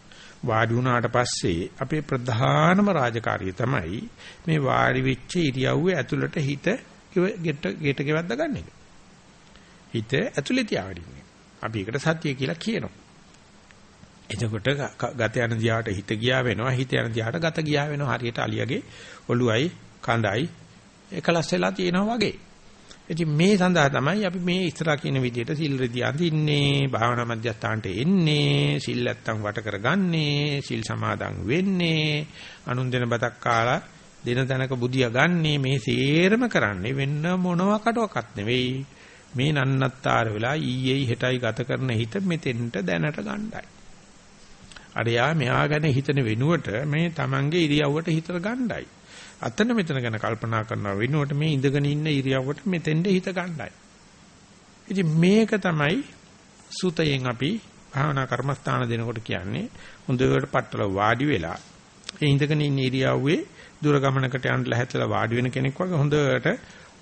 වාඩි වුණාට පස්සේ අපේ ප්‍රධානම රාජකාරිය තමයි මේ වාඩි වෙච්ච ඉරියව්වේ ඇතුළට හිත ගෙට ගෙට ගෙවද්ද ගන්න එක. හිත ඇතුළේ තියාගන්න. අපි ඒකට සත්‍ය කියලා කියනවා. එතකොට ගත යන දිහාට හිත ගියා වෙනවා හිත යන දිහාට ගත ගියා වෙනවා හරියට අලියගේ ඔළුවයි කඳයි එකලස් වෙලා තියෙනවා වගේ. ඉතින් මේ සඳහා තමයි අපි මේ ඉස්සරහ කියන විදිහට සිල් රෙදි අඳින්නේ, භාවනා මධ්‍යස්ථානට එන්නේ, සිල් නැත්තම් වට කරගන්නේ, සිල් සමාදන් වෙන්නේ, අනුන් දෙන බතක් කාලා දින තැනක බුදියා ගන්නේ මේ සේරම කරන්නේ වෙන්න මොනවකටවත් නෙවෙයි. මේ නන්නත්තර වෙලා ඊයේ හෙටයි ගත කරන හිත මෙතෙන්ට දැනට ගණ්ඩායි. අරයා මෙහා ගැන හිතන වෙනුවට මේ Tamange ඉරියව්වට හිතර ගණ්ඩායි. අතන මෙතන ගැන කල්පනා කරන වෙනුවට මේ ඉඳගෙන ඉන්න ඉරියව්වට මෙතෙන්ද හිත ගණ්ඩායි. ඉතින් මේක තමයි සුතයෙන් අපි භාවනා කර්මස්ථාන දෙනකොට කියන්නේ හොඳට පట్టල වාඩි වෙලා ඒ ඉඳගෙන ඉන්න ඉරියව්වේ දුර ගමනකට යන්න ලැහැත්ලා වාඩි වෙන කෙනෙක් වගේ හොඳට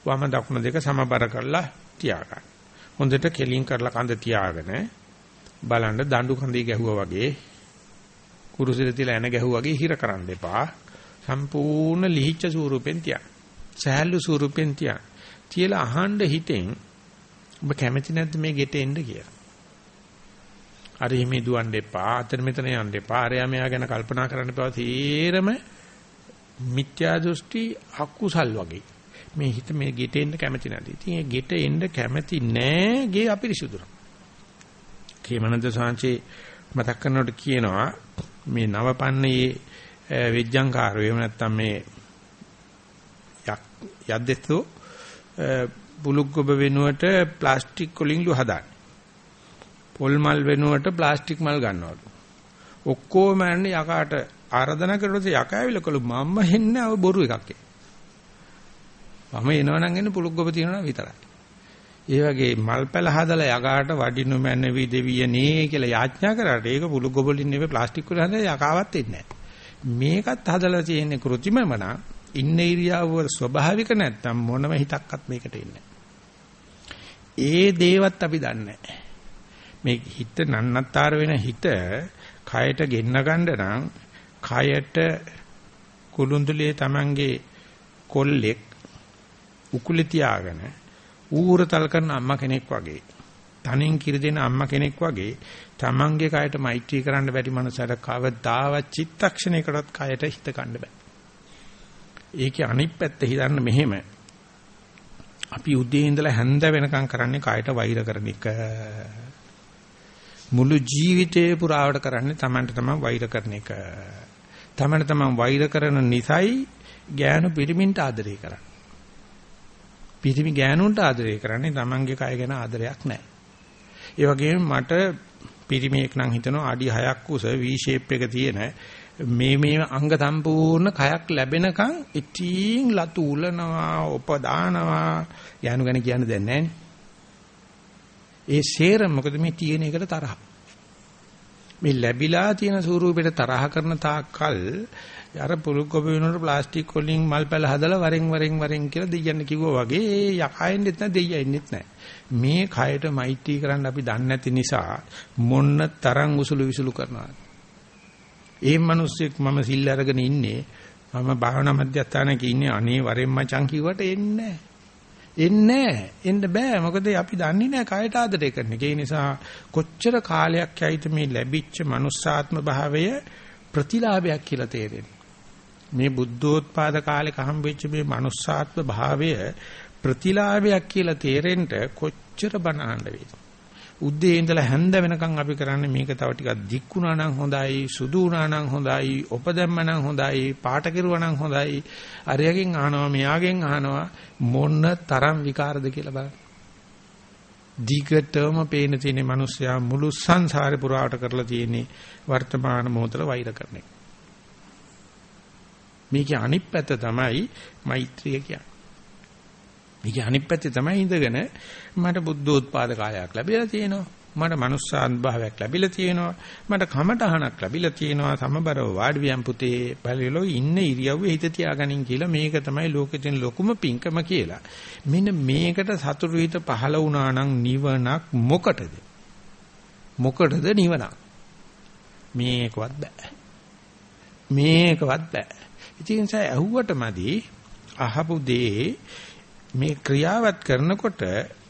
වම දකුණ දෙක සමබර කරලා තියාගන්න. හොඳට කෙලින් කරලා කඳ තියාගෙන බලන්න දඬු කඳේ ගැහුවා වගේ කුරුසෙට තියලා එන ගැහුවා වගේ හිර කරන්න එපා. සම්පූර්ණ ලිහිච්ඡ ස්වරූපෙන් තියන්න. සහැල්ලු ස්වරූපෙන් තියන්න. තියලා අහන්න හිතෙන් ඔබ කැමති නැද්ද මේ ගෙට එන්න කියලා. අර එමේ දුවන්න එපා. අතන මෙතන යන්න එපා. අරයා මෙයා ගැන කල්පනා කරන්න එපා. තීරම මිත්‍යා දෘෂ්ටි අකුසල් වගේ. මේ හිත මේ ගෙට එන්න කැමති නැති. ඉතින් ඒ ගෙට එන්න කැමති නෑ ගේ අපිරිසුදුන. කේමනන්ද සාංචේ මතක් කරනකොට කියනවා මේ නවපන්නේ විඥාංකාරය එහෙම නැත්නම් මේ යද්දෙස්සෝ බුලුග්ගොබ වෙනුවට ප්ලාස්ටික් වලින් ලු හදාන්නේ. පොල් මල් වෙනුවට ප්ලාස්ටික් මල් ගන්නවලු. ඔක්කොම යන්නේ යකාට ආරාධනා කරනකොට යකා ඇවිල්ලා කළු මම්ම හෙන්නේ අව බොරු එකක් මම එනවනම් එන්නේ පුලුග්ගොබ තියනවා විතරයි. ඒ වගේ මල්පැල හදලා යකාට වඩිනු මැනවි දෙවියනේ කියලා යාඥා කරාට ඒක පුලුග්ගොබලින් නෙවෙයි ප්ලාස්ටික් වල හදලා යකාවත් එන්නේ මේකත් හදලා තියෙන්නේ કૃත්‍රිමම නා ඉන්න ඉරියාව ස්වභාවික නැත්තම් මොනම හිතක්වත් මේකට එන්නේ ඒ දේවත් අපි දන්නේ මේ හිත නන්නත්තර වෙන හිත කයට ගෙන්න ගන්න නම් කයට කුළුඳුලේ Tamange කොල්ලෙක් උකුලේ තියාගෙන ඌරතල් කරන අම්මා කෙනෙක් වගේ තනින් කිරි දෙන අම්මා කෙනෙක් වගේ Tamange කයට මෛත්‍රී කරන්න බැරි මනසට කවදාවත් චිත්තක්ෂණයකටවත් කයට හිත ගන්න බෑ. ඒකේ අනිත් පැත්ත හිතන්න මෙහෙම. අපි උදේ ඉඳලා හැන්ද වෙනකම් කරන්නේ කයට වෛර කරන එක. මුළු ජීවිතේ පුරාවට කරන්නේ Tamanට තමන් වෛර කරන එක. Tamanට තමන් වෛර කරන නිසයි ගෑනු පිරිමින්ට ආදරය කරන්නේ. පිරිමි ගෑනුන්ට ආදරය කරන්නේ Tamanගේ කය ගැන ආදරයක් නැහැ. ඒ වගේම මට පිරිමියෙක් නම් හිතනවා අඩි 6ක් උස V shape එක තියෙන මේ මේ අංග සම්පූර්ණ කයක් ලැබෙනකන් ඉතින් ලතු උලනවා උපදානවා යනු ගැන කියන්න දෙන්නේ නැහැ ඒ සේරම මොකද මේ තියෙන එකට තරහ. මේ ලැබිලා තියෙන ස්වරූපෙට තරහ කරන තාක්කල් අර පුරුක්කොබ වෙනකොට ප්ලාස්ටික් වලින් මල් පැල හදලා වරෙන් වරෙන් වරෙන් කියලා දෙයයන් කිව්වා වගේ ඒ යකයෙන්ෙත් නැ දෙයියෙන්ෙත් නැ. මේ කයට මෛත්‍රී කරන්න අපි දන්නේ නැති නිසා මොන්න තරම් උසුළු විසුළු කරනවා. ඒ මිනිස්සෙක් මම සිල් අරගෙන ඉන්නේ මම භාවනා මධ්‍යස්ථානක ඉන්නේ අනේ වරෙන් මචං කිව්වට එන්නේ නැහැ. එන්නේ එන්න බෑ මොකද අපි දන්නේ නැහැ කයට ආදරය කරන එක. ඒ නිසා කොච්චර කාලයක් යයිද මේ ලැබිච්ච මනුස්සාත්ම භාවය ප්‍රතිලාභයක් කියලා තේරෙන්නේ. මේ බුද්ධෝත්පාද කාලෙක හම්බෙච්ච මේ මනුස්සාත්ම භාවය ප්‍රතිලාභයක් කියලා තේරෙන්න කොච්චර බණ අහන්න වේද? උද්දී ඉඳලා හැන්ද වෙනකන් අපි කරන්නේ මේක තව ටිකක් දික් වුණා නම් හොඳයි සුදු වුණා නම් හොඳයි උපදැම්ම නම් හොඳයි පාට කෙරුවා නම් හොඳයි අරයගෙන් අහනවා මෙයාගෙන් අහනවා මොන තරම් විකාරද කියලා බලන්න දිගටම පේන තියෙන මිනිස්සයා මුළු සංසාරේ පුරාවට කරලා තියෙන්නේ වර්තමාන මොහොතේ වෛර කරන එක මේකේ අනිත් පැත්ත තමයි මෛත්‍රිය කියන්නේ මේකේ අනිත් පැත්තේ තමයි ඉඳගෙන මට බුද්ධෝත්පාද කාලයක් ලැබිලා තියෙනවා. මට මනුස්සාන්භාවයක් ලැබිලා තියෙනවා. මට කමටහනක් ලැබිලා තියෙනවා. සමබරව වාඩි වියන් පුතේ බලලෝ ඉන්න ඉරියව්වේ හිත තියාගනින් කියලා මේක තමයි ලෝකෙ තියෙන ලොකුම පිංකම කියලා. මෙන්න මේකට සතුරු හිත පහළ වුණා නම් නිවනක් මොකටද? මොකටද නිවනක්? මේකවත් බෑ. මේකවත් බෑ. ඉතින් ඒ ඇහුවට මදි අහපු දේ මේ ක්‍රියාවත් කරනකොට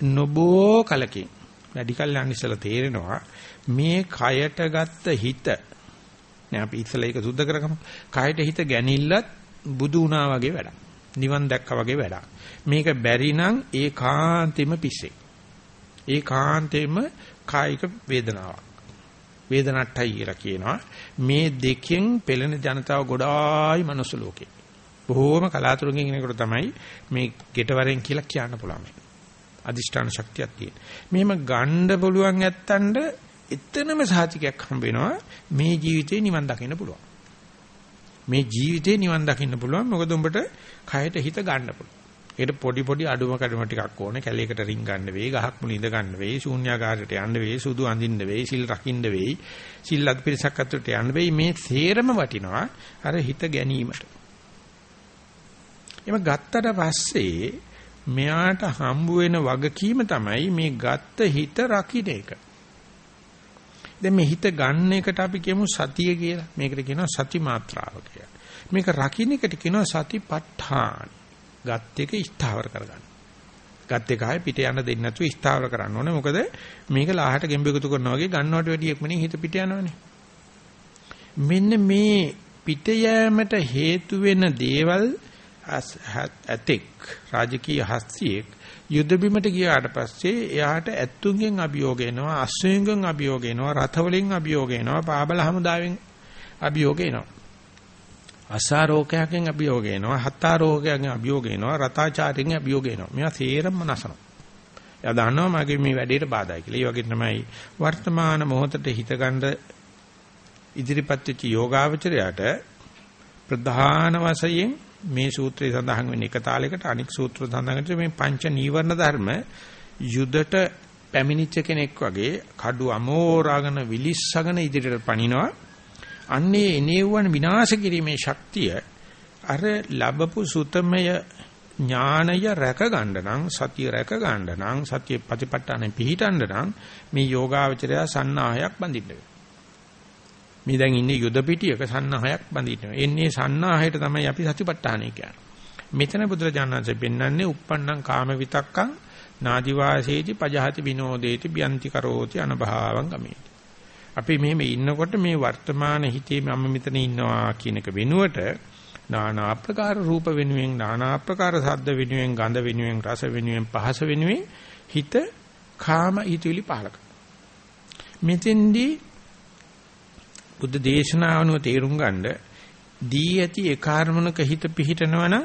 නොබෝ කලකින් වැඩි කල්යන් ඉස්සලා තේරෙනවා මේ කයට ගත්ත හිත නෑ අපි ඉස්සලා ඒක සුද්ධ කරගමු කයට හිත ගැනිල්ලත් බුදු වුණා වගේ වැඩක් නිවන් දැක්කා වගේ වැඩක්. මේක බැරි නම් ඒකාන්තෙම පිස්සේ. ඒකාන්තෙම කායික වේදනාවක්. වේදනට්ටයි කියලා කියනවා. මේ දෙකෙන් පෙළෙන ජනතාව ගොඩායි මනුස්ස ලෝකේ. බොහෝම කලාතුරකින් කෙනෙකුට තමයි මේ ගෙටවරෙන් කියලා කියන්න පුළුවන්. අදිෂ්ඨාන ශක්තියක් තියෙන. මෙහෙම ගන්න පුළුවන් ඇත්තන්ට එතනම සාතිකයක් හම්බ වෙනවා මේ ජීවිතේ නිවන් දකින්න පුළුවන්. මේ ජීවිතේ නිවන් දකින්න පුළුවන් මොකද උඹට කයට හිත ගන්න පුළුවන්. ඒකට පොඩි පොඩි අඩුම කඩම ටිකක් ඕනේ. කැලේකට රින් ගන්න වෙයි, ගහක් මුල ඉඳ ගන්න වෙයි, ශූන්‍යාකාරයට යන්න වෙයි, සුදු අඳින්න වෙයි, සිල් රකින්න වෙයි, සිල් අත් පිරිසක් අතරට යන්න වෙයි. මේ සේරම වටිනවා අර හිත ගැනීමට. එම ගත්තට පස්සේ මෙයාට හම්බ වෙන වගකීම තමයි මේ ගත්ත හිත රකින්න එක. දැන් මේ හිත ගන්න එකට අපි කියමු සතිය කියලා. මේකට කියනවා සති මාත්‍රාව කියලා. මේක රකින්න එකට කියනවා සතිපට්ඨාන. ගත් එක ස්ථාවර කරගන්න. ගත් එක ආයේ පිට යන්න දෙන්නේ නැතුව ස්ථාවර කරන්න ඕනේ. මොකද මේක ලාහට ගෙම්බෙකුතු කරනවා වගේ ගන්නවට වැඩිය එක්මනේ හිත පිට යනවනේ. මෙන්න මේ පිට යෑමට හේතු වෙන දේවල් ඇතෙක් රාජකීය හස්තියෙක් යුද බිමට ගියාට පස්සේ එයාට ඇත්තුන්ගෙන් අභියෝග එනවා අශ්වයෙන්ගෙන් අභියෝග එනවා රථවලින් අභියෝග එනවා පාබල හමුදාවෙන් අභියෝග එනවා අසාරෝගයෙන් අභියෝග එනවා හතරෝගයෙන් අභියෝග එනවා රතාචාර්යෙන් අභියෝග එනවා. මේවා තේරම නසනවා. එයා දන්නවා මගේ මේ වැඩේට බාධායි කියලා. ඒ වගේ තමයි වර්තමාන මොහොතට හිතගන්න ඉදිරිපත් වෙච්ච යෝගාවචරයට ප්‍රධාන වශයෙන් මේ සූත්‍රයේ සඳහන් වෙන එක තාලයකට අනික් සූත්‍ර සඳහන් වෙන මේ පංච නීවරණ ධර්ම යුදට පැමිණිච්ච කෙනෙක් වගේ කඩු අමෝරාගෙන විලිස්සගෙන ඉදිරියට පනිනවා. අන්නේ එනේවන් විනාශ කිරීමේ ශක්තිය අර ලැබපු සුතමය ඥානය රැක ගන්න නම් සතිය රැක ගන්න නම් සතිය ප්‍රතිපත්තane පිහිටන්න නම් මේ යෝගාවචරය සන්නාහයක් බඳින්න මේ දැන් ඉන්නේ යුද පිටියක සන්නාහයක් බඳිනවා. එන්නේ සන්නාහයට තමයි අපි සතිපට්ඨානය කියන්නේ. මෙතන බුදුරජාණන්සේ පෙන්වන්නේ uppannam කාම විතක්කං නාදි වාසේති පජහති විනෝදේති බියන්ති කරෝති අනභාවං ගමේති. අපි මෙහෙම ඉන්නකොට මේ වර්තමාන හිතේ මම මෙතන ඉන්නවා කියන එක වෙනුවට নানা ආකාර රූප වෙනුවෙන් নানা ආකාර ශබ්ද වෙනුවෙන් ගන්ධ වෙනුවෙන් රස වෙනුවෙන් පහස වෙනුවෙන් හිත කාම හිතවිලි පහලක. මෙතෙන්දී බුද්ධ දේශනාවනුව තේරුම් ගන්න දී ඇති ඒ කාර්මණක හිත පිහිටනවනම්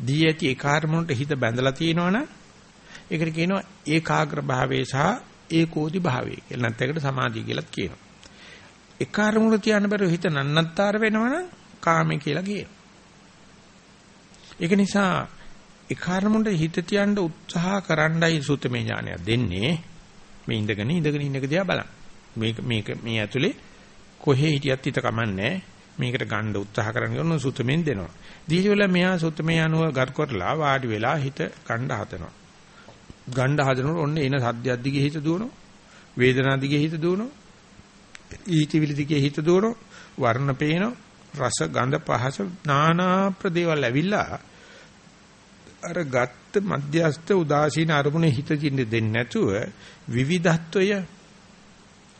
දී ඇති ඒ කාර්මණට හිත බැඳලා තියෙනවනම් ඒකට කියනවා ඒකාග්‍ර භාවයේ සහ ඒකෝදි භාවයේ කියලා. නැත්නම් ඒකට සමාධිය කියලාත් කියනවා. ඒ කාර්මණු තියන්න බැරුව හිත නන්නත්තර වෙනවනම් කාමේ කියලා කියනවා. ඒක නිසා ඒ කාර්මණට හිත තියන්න උත්සාහ කරන්නයි සුතමේ ඥානය දෙන්නේ. මේ ඉඳගෙන ඉඳගෙන ඉන්නක දිහා බලන්න. මේක මේක මේ ඇතුලේ කොහේ හිටියත් හිත කමන්නේ මේකට ගන්න උත්සාහ කරන ගමන් සුතමෙන් දෙනවා. දීලිවල මෙහා සුතමේ අනුව ගත් කරලා වාඩි වෙලා හිත ගන්න හදනවා. ගන්න හදනකොට ඔන්න එන සද්දයක් දිගේ හිත දුවනවා. වේදනා දිගේ හිත දුවනවා. ඊටිවිලි දිගේ හිත දුවනවා. වර්ණ පේනවා. රස ගඳ පහස නානා ප්‍රදේවල් ඇවිල්ලා අර ගත්ත මධ්‍යස්ත උදාසීන අරමුණේ හිත දෙන්නේ නැතුව විවිධත්වය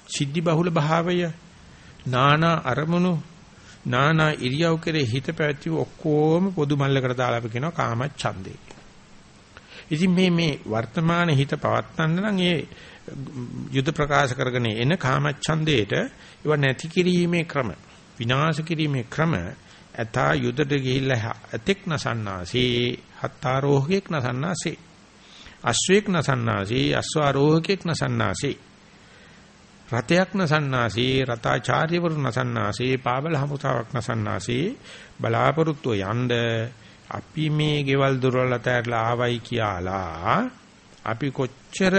සිද්ධි බහුල භාවය නානා අරමුණු නානා ඉරියව් කෙරේ හිත පැවැත්වි ඔක්කොම පොදු මල්ලකට දාලා අපි කියනවා කාමච්ඡන්දේ. ඉතින් මේ මේ වර්තමාන හිත පවත්වන්න නම් ඒ යුද ප්‍රකාශ කරගෙන එන කාමච්ඡන්දේට ඒව නැති කිරීමේ ක්‍රම විනාශ කිරීමේ ක්‍රම ඇතා යුදට ගිහිල්ලා ඇතෙක් නසන්නාසේ හත්තාරෝහකෙක් නසන්නාසේ අශ්වේක් නසන්නාසේ අස්වාරෝහකෙක් නසන්නාසේ රතයක් නසන්නාසේ රතාචාර්යවරු නසන්නාසේ පාබල හමුතාවක් නසන්නාසේ බලාපොරොත්තු යන්න අපි මේ ගෙවල් දොරවල් අතහැරලා ආවයි කියලා අපි කොච්චර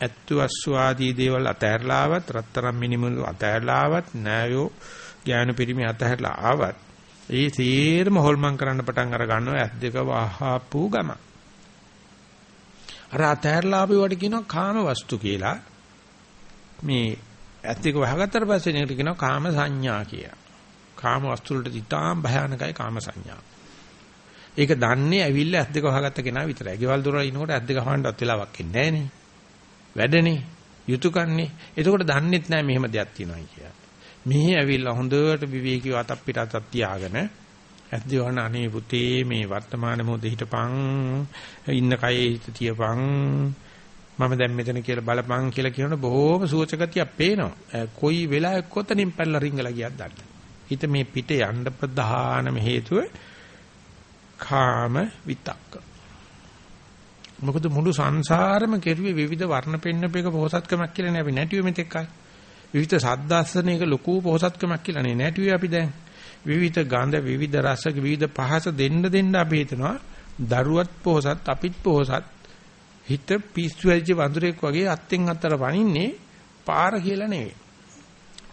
ඇත්තු අස්වාදී දේවල් අතහැරලා ආවත් රත්තරන් මිනිමුළු අතහැරලා ආවත් නෑයෝ ඥාන පිරිමි අතහැරලා ආවත් ඒ තීරම හොල්මන් කරන්න පටන් අර ගන්නවා ඇස් දෙක වහපු ගම අර අතහැරලා ආපු වට කියනවා කාම වස්තු කියලා මේ ඇත්ත එක වහගත්තට පස්සේ නේද කියනවා කාම සංඥා කියලා. කාම වස්තු වලට තිතාම් භයානකයි කාම සංඥා. ඒක දන්නේ ඇවිල්ලා ඇස් දෙක වහගත්ත කෙනා විතරයි. ගෙවල් දොර ඉනකොට ඇස් දෙක වහන්නවත් වෙලාවක් එන්නේ නැහනේ. වැඩනේ, යුතුයකන්නේ. එතකොට දන්නෙත් නැහැ මෙහෙම දෙයක් තියෙනවා කියලා. මෙහි ඇවිල්ලා හොඳට විවේකීව අතක් පිට අතක් තියාගෙන ඇද්දවන අනේ පුතේ මේ වර්තමාන මොහොතේ හිටපන් ඉන්න කයේ හිත තියපන් මම දැන් මෙතන කියලා බලපන් කියලා කියනකොට බොහොම සුවචගතියක් පේනවා. කොයි වෙලාවක කොතනින් පැනලා රිංගලා ගියත් දන්නේ. හිත මේ පිට යන්න ප්‍රධානම හේතුව කාම විතක්ක. මොකද මුළු සංසාරෙම කෙරුවේ විවිධ වර්ණ පෙන්නපේක පොහසත්කමක් කියලා නේ අපි නැටිවෙ මෙතෙක් කල්. විවිධ සද්දාස්සනයක ලොකු පොහසත්කමක් කියලා නේ නැටිවෙ අපි දැන්. විවිධ ගඳ විවිධ රස විවිධ පහස දෙන්න දෙන්න අපි හිතනවා දරුවත් පොහසත් අපිත් පොහසත් හිත පිස්සු ඇවිත් වඳුරෙක් වගේ අත්ෙන් අතට පනින්නේ පාර කියලා නෙවෙයි.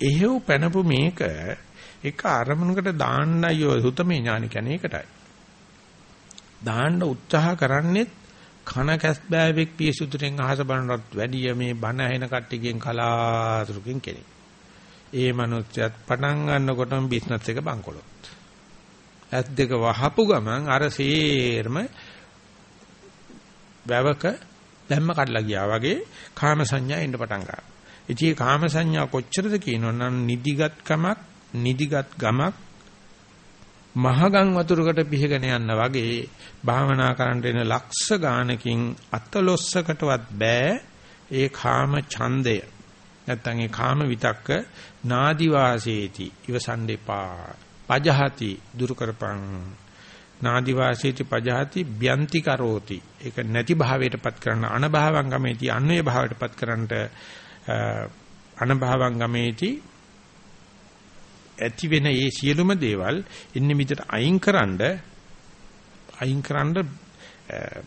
එහෙව් පැනපු මේක එක අරමුණකට දාන්නයි ඔය සුතමේ ඥාන කියන්නේ ඒකටයි. දාන්න උත්සාහ කරන්නේත් කන කැස් බෑවෙක් පියසුතුරෙන් අහස බලනවත් වැඩිය මේ බණ ඇහෙන කට්ටියකින් කලාතුරකින් කෙනෙක්. ඒ මනුස්සයත් පටන් ගන්නකොටම බිස්නස් එක බංකොලොත්. ඇස් දෙක වහපු ගමන් අර සේරම වැවක දැම්ම කඩලා ගියා වගේ කාම සංඥා එන්න පටන් ගන්නවා. ඉතින් කාම සංඥා කොච්චරද කියනවනම් නිදිගත් කමක් නිදිගත් ගමක් මහගම් වතුරකට පිහගෙන යන්න වගේ භාවනා කරන්න එන ලක්ෂ ගානකින් අතලොස්සකටවත් බෑ ඒ කාම ඡන්දය. නැත්තම් ඒ කාම විතක්ක නාදි වාසේති ඉවසන්ඩේපා පජහති දුරු කරපං නාදි වාසේති පජහති බ්‍යන්ති කරෝති ඒක නැති භාවයටපත් කරන අනභවංගමේති අන්වේ භාවයටපත් කරන්නට අනභවංගමේති ඇති වෙන මේ සියලුම දේවල් ඉන්නේ මිදට අයින්කරනද අයින්කරනද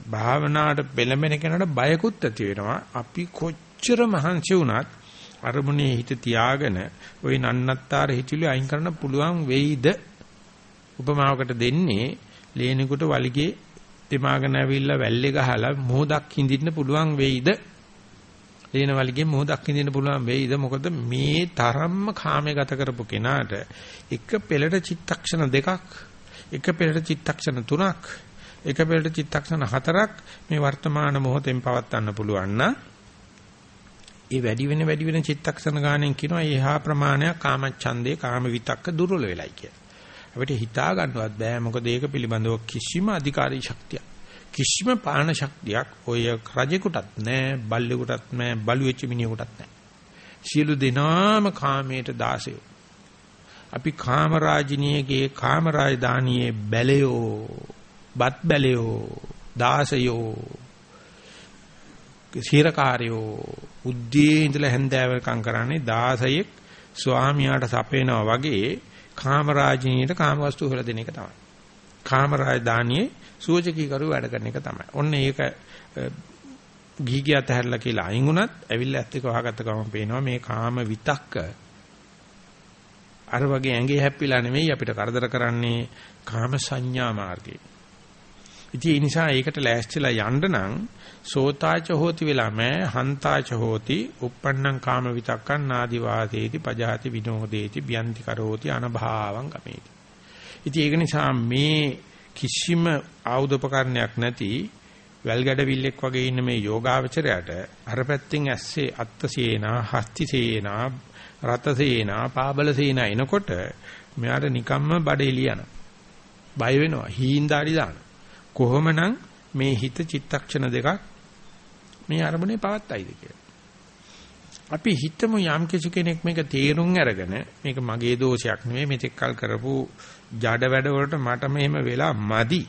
භාවනාවට පෙළඹෙන කෙනාට බයකුත් ඇති වෙනවා. අපි කොච්චර මහන්සි වුණත් අරමුණේ හිත තියාගෙන ওই නන්නත්තර හිතිලි අයින් කරන්න පුළුවන් වෙයිද? උපමාවකට දෙන්නේ ලේනෙකුට වලිගේ දෙමාගෙන ඇවිල්ලා වැල්ලේ ගහලා මොහොතක් හිඳින්න පුළුවන් වෙයිද? ලේන වලිගෙන් මොහොතක් හිඳින්න පුළුවන් වෙයිද මොකද මේ තරම්ම කාමයේ ගත කරපු කෙනාට එක පෙළට චිත්තක්ෂණ දෙකක් එක පෙළට චිත්තක්ෂණ තුනක් එක පෙළට චිත්තක්ෂණ හතරක් මේ වර්තමාන මොහොතෙන් පවත්වන්න පුළුවන් නම් ඒ වැඩි වෙන වැඩි වෙන චිත්තක්ෂණ ගානෙන් කියනවා ඒහා ප්‍රමාණයක් කාමච්ඡන්දේ කාම විතක්ක දුර්වල වෙලයි කියලා. අපිට හිතා ගන්නවත් බෑ මොකද ඒක පිළිබඳව කිසිම අධිකාරී ශක්තියක් කිසිම පාලන ශක්තියක් ඔය රජෙකුටත් නෑ බල්ලෙකුටත් නෑ බලු වෙච්ච මිනිහෙකුටත් නෑ. සියලු දෙනාම කාමයට දාසයෝ. අපි කාමරාජිනියගේ කාමරාජධානියේ බැලයෝ බත් බැලයෝ දාසයෝ සිරකාරයෝ උද්දී ඉඳලා හැන්දෑවකම් කරන්නේ 16ක් ස්වාමියාට සපේනවා වගේ කාමරාජිනියට කාමවස්තු හොල දෙන එක තමයි. කාමරාජධානියේ සුවචකී කරු වැඩ කරන එක තමයි. ඔන්න ඒක ගිහි අතහැරලා කියලා අයින් වුණත් ඇවිල්ලා ඇත්ත එක වහගත්ත ගමන් පේනවා මේ කාම විතක්ක අර වගේ ඇඟේ හැප්පිලා නෙමෙයි අපිට කරදර කරන්නේ කාම සංඥා මාර්ගේ. ඉතින් ඒ නිසා ඒකට ලෑස්තිලා යන්න නම් සෝතාච හෝති වෙලා මෑ හන්තාච හෝති uppannam kama vitakkan nadi vaseeti pajati vinodeti byanti karoti anabhavam gameti. ඉතින් ඒක නිසා මේ කිසිම ආයුධපකරණයක් නැති වැල්ගඩවිල්ලෙක් වගේ ඉන්න මේ යෝගාවචරයට අර පැත්තෙන් ඇස්සේ අත්තසේනා හස්තිසේනා රතසේනා පාබලසේනා එනකොට මෙයාට නිකම්ම බඩ එලියන බය වෙනවා හීන්දාඩි දාන කොහොමනම් මේ හිත චිත්තක්ෂණ දෙකක් මේ අරමුණේ පවත්තයිද කියලා. අපි හිතමු යම් කිසි කෙනෙක් මේක තේරුම් අරගෙන මේක මගේ දෝෂයක් නෙවෙයි මෙතෙක් කල් කරපු ජඩ වැඩ වලට මට මෙහෙම වෙලා මදි.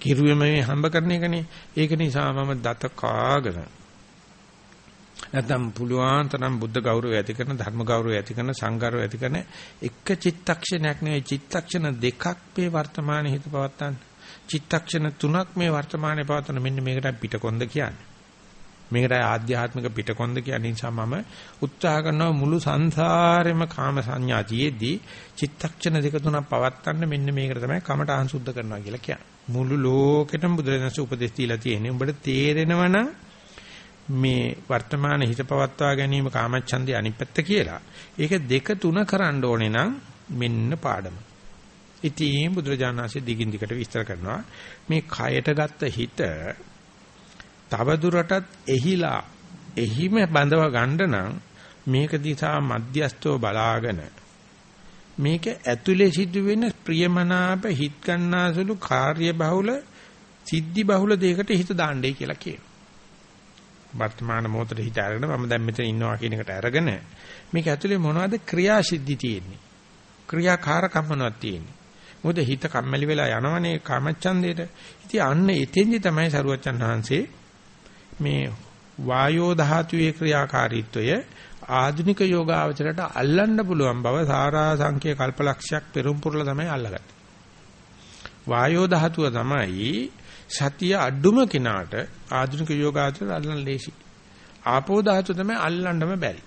කිරුවේ මේ හම්බ කරන එකනේ. ඒක නිසා මම දත කාගෙන නැත්නම් පුළුවන් තරම් බුද්ධ ගෞරවය ඇති කරන ධර්ම ගෞරවය ඇති කරන සංගෞරවය ඇති කරන එක චිත්තක්ෂණයක් නෙවෙයි චිත්තක්ෂණ දෙකක් මේ වර්තමානයේ හිත පවත්තන්න. චිත්තක්ෂණ තුනක් මේ වර්තමානයේ පවත්තන මෙන්න මේකට පිටකොන්ද කියන්නේ. මේකට ආධ්‍යාත්මික පිටකොන්ද කියන නිසා මම උත්සාහ කරනවා මුළු සංසාරෙම කාම සංඥාතියෙදී චිත්තක්ෂණ දෙක තුනක් පවත්තන්න මෙන්න මේකට තමයි කමඨාන් සුද්ධ කරනවා කියලා කියන්නේ. මුළු ලෝකෙටම බුදුරජාණන් උපදෙස් දීලා තියෙන්නේ. උඹට තේරෙනවනම් මේ වර්තමාන හිත පවත්වා ගැනීම කාමච්ඡන්දේ අනිත් පැත්ත කියලා. ඒක දෙක තුන කරන්න ඕනේ නම් මෙන්න පාඩම. ඉතින් බුදුරජාණන්සේ දිගින් දිගට විස්තර කරනවා මේ කයට ගත්ත හිත තව දුරටත් එහිලා එහිම බඳව ගන්න නම් මේක දිහා මධ්‍යස්තව බලාගෙන මේක ඇතුලේ සිද්ධ වෙන ප්‍රියමනාප හිත ගන්නාසුළු කාර්ය බහුල සිද්ධි බහුල දෙයකට හිත දාන්නයි කියලා කියනවා. වර්තමාන මොහොතේ හිත අරගෙන මම දැන් මෙතන ඉන්නවා කියන එකට අරගෙන මේක ඇතුලේ මොනවද ක්‍රියාසිද්ධි තියෙන්නේ? ක්‍රියාකාරකම් මොනවද තියෙන්නේ? මොකද හිත කම්මැලි වෙලා යනවනේ කාමච්ඡන්දේට. ඉතින් අන්න එතෙන්දි තමයි සරුවච්චන් වහන්සේ මේ වායෝ ධාතුවේ ක්‍රියාකාරීත්වය ආධුනික යෝගාවචරයට අල්ලන්න පුළුවන් බව සාරා සංඛ්‍ය කල්පලක්ෂයක් පෙරම් පුරලා තමයි අල්ලගත්තේ. වායෝ ධාතුව තමයි සතිය අඩුම කෙනාට ආධුනික යෝගාචර අල්ලන්න ලේසි. ආපෝ ධාතුව තමයි අල්ලන්නම බැරි.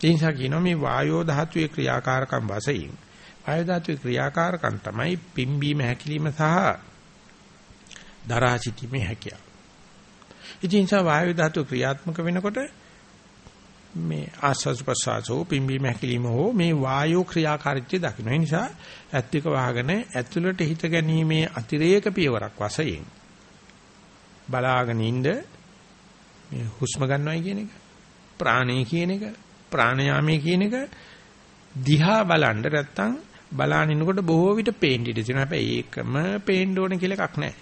ඒ නිසා කියනවා මේ වායෝ ධාතුවේ ක්‍රියාකාරකම් වශයෙන් වායෝ ධාතුවේ ක්‍රියාකාරකම් තමයි පිම්බීම හැකිලිම සහ දරා සිටීමේ හැකියාව. ඉතින් සා වායු ධාතුව ක්‍රියාත්මක වෙනකොට මේ ආස්වාද ප්‍රසආසෝ පිම්බීම හැකිලිම හෝ මේ වායෝ ක්‍රියාකාරීත්වය දකින්න. ඒ නිසා ඇත්තික වහගෙන ඇතුළට හිත ගැනීමේ අතිරේක පියවරක් වශයෙන් බලාගෙන ඉන්න මේ හුස්ම ගන්නවයි කියන එක ප්‍රාණය කියන එක ප්‍රාණයාමයේ කියන එක දිහා බලන්න නැත්තම් බලාගෙන ඉන්නකොට බොහෝ විට පේන්න ඉඩ තියෙනවා. හැබැයි ඒකම පේන්න ඕන කියලා එකක් නැහැ.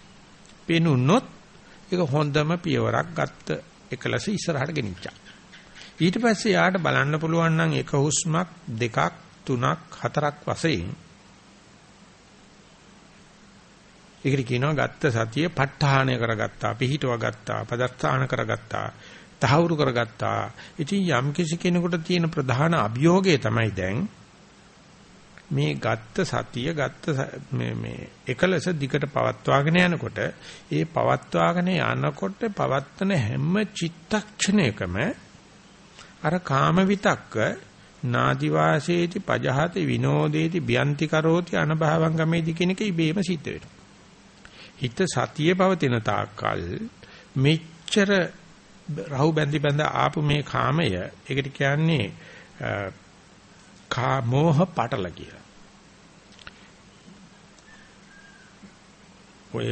පේනුනොත් ඒක හොඳම පියවරක් ගත්ත එකලස ඉස්සරහට ගෙනිච්චා. ඊට පස්සේ යාට බලන්න පුළුවන් නම් එක හුස්මක් දෙකක් තුනක් හතරක් වශයෙන් ඒකට කියනවා ගත්ත සතිය ප ဋ ාහණය කරගත්තා පිහිටව ගත්තා පදස්ථාන කරගත්තා තහවුරු කරගත්තා ඉතින් යම් කිසි කෙනෙකුට තියෙන ප්‍රධාන අභියෝගය තමයි දැන් මේ ගත්ත සතිය ගත්ත මේ මේ එකලස දිකට පවත්වාගෙන යනකොට ඒ පවත්වාගෙන යනකොට පවත්වන හැම චිත්තක්ෂණයකම අර කාම විතක්ක නාදි වාසේති පජහති විනෝදේති බියන්ති කරෝති අනභවං ගමේති කියන එක ඉබේම සිද්ධ වෙනවා. හිත සතියේ පවතින තාක්කල් මෙච්චර රහු බැඳි බැඳ ආපු මේ කාමය ඒකට කියන්නේ කා මෝහ පටල කියලා. ඔය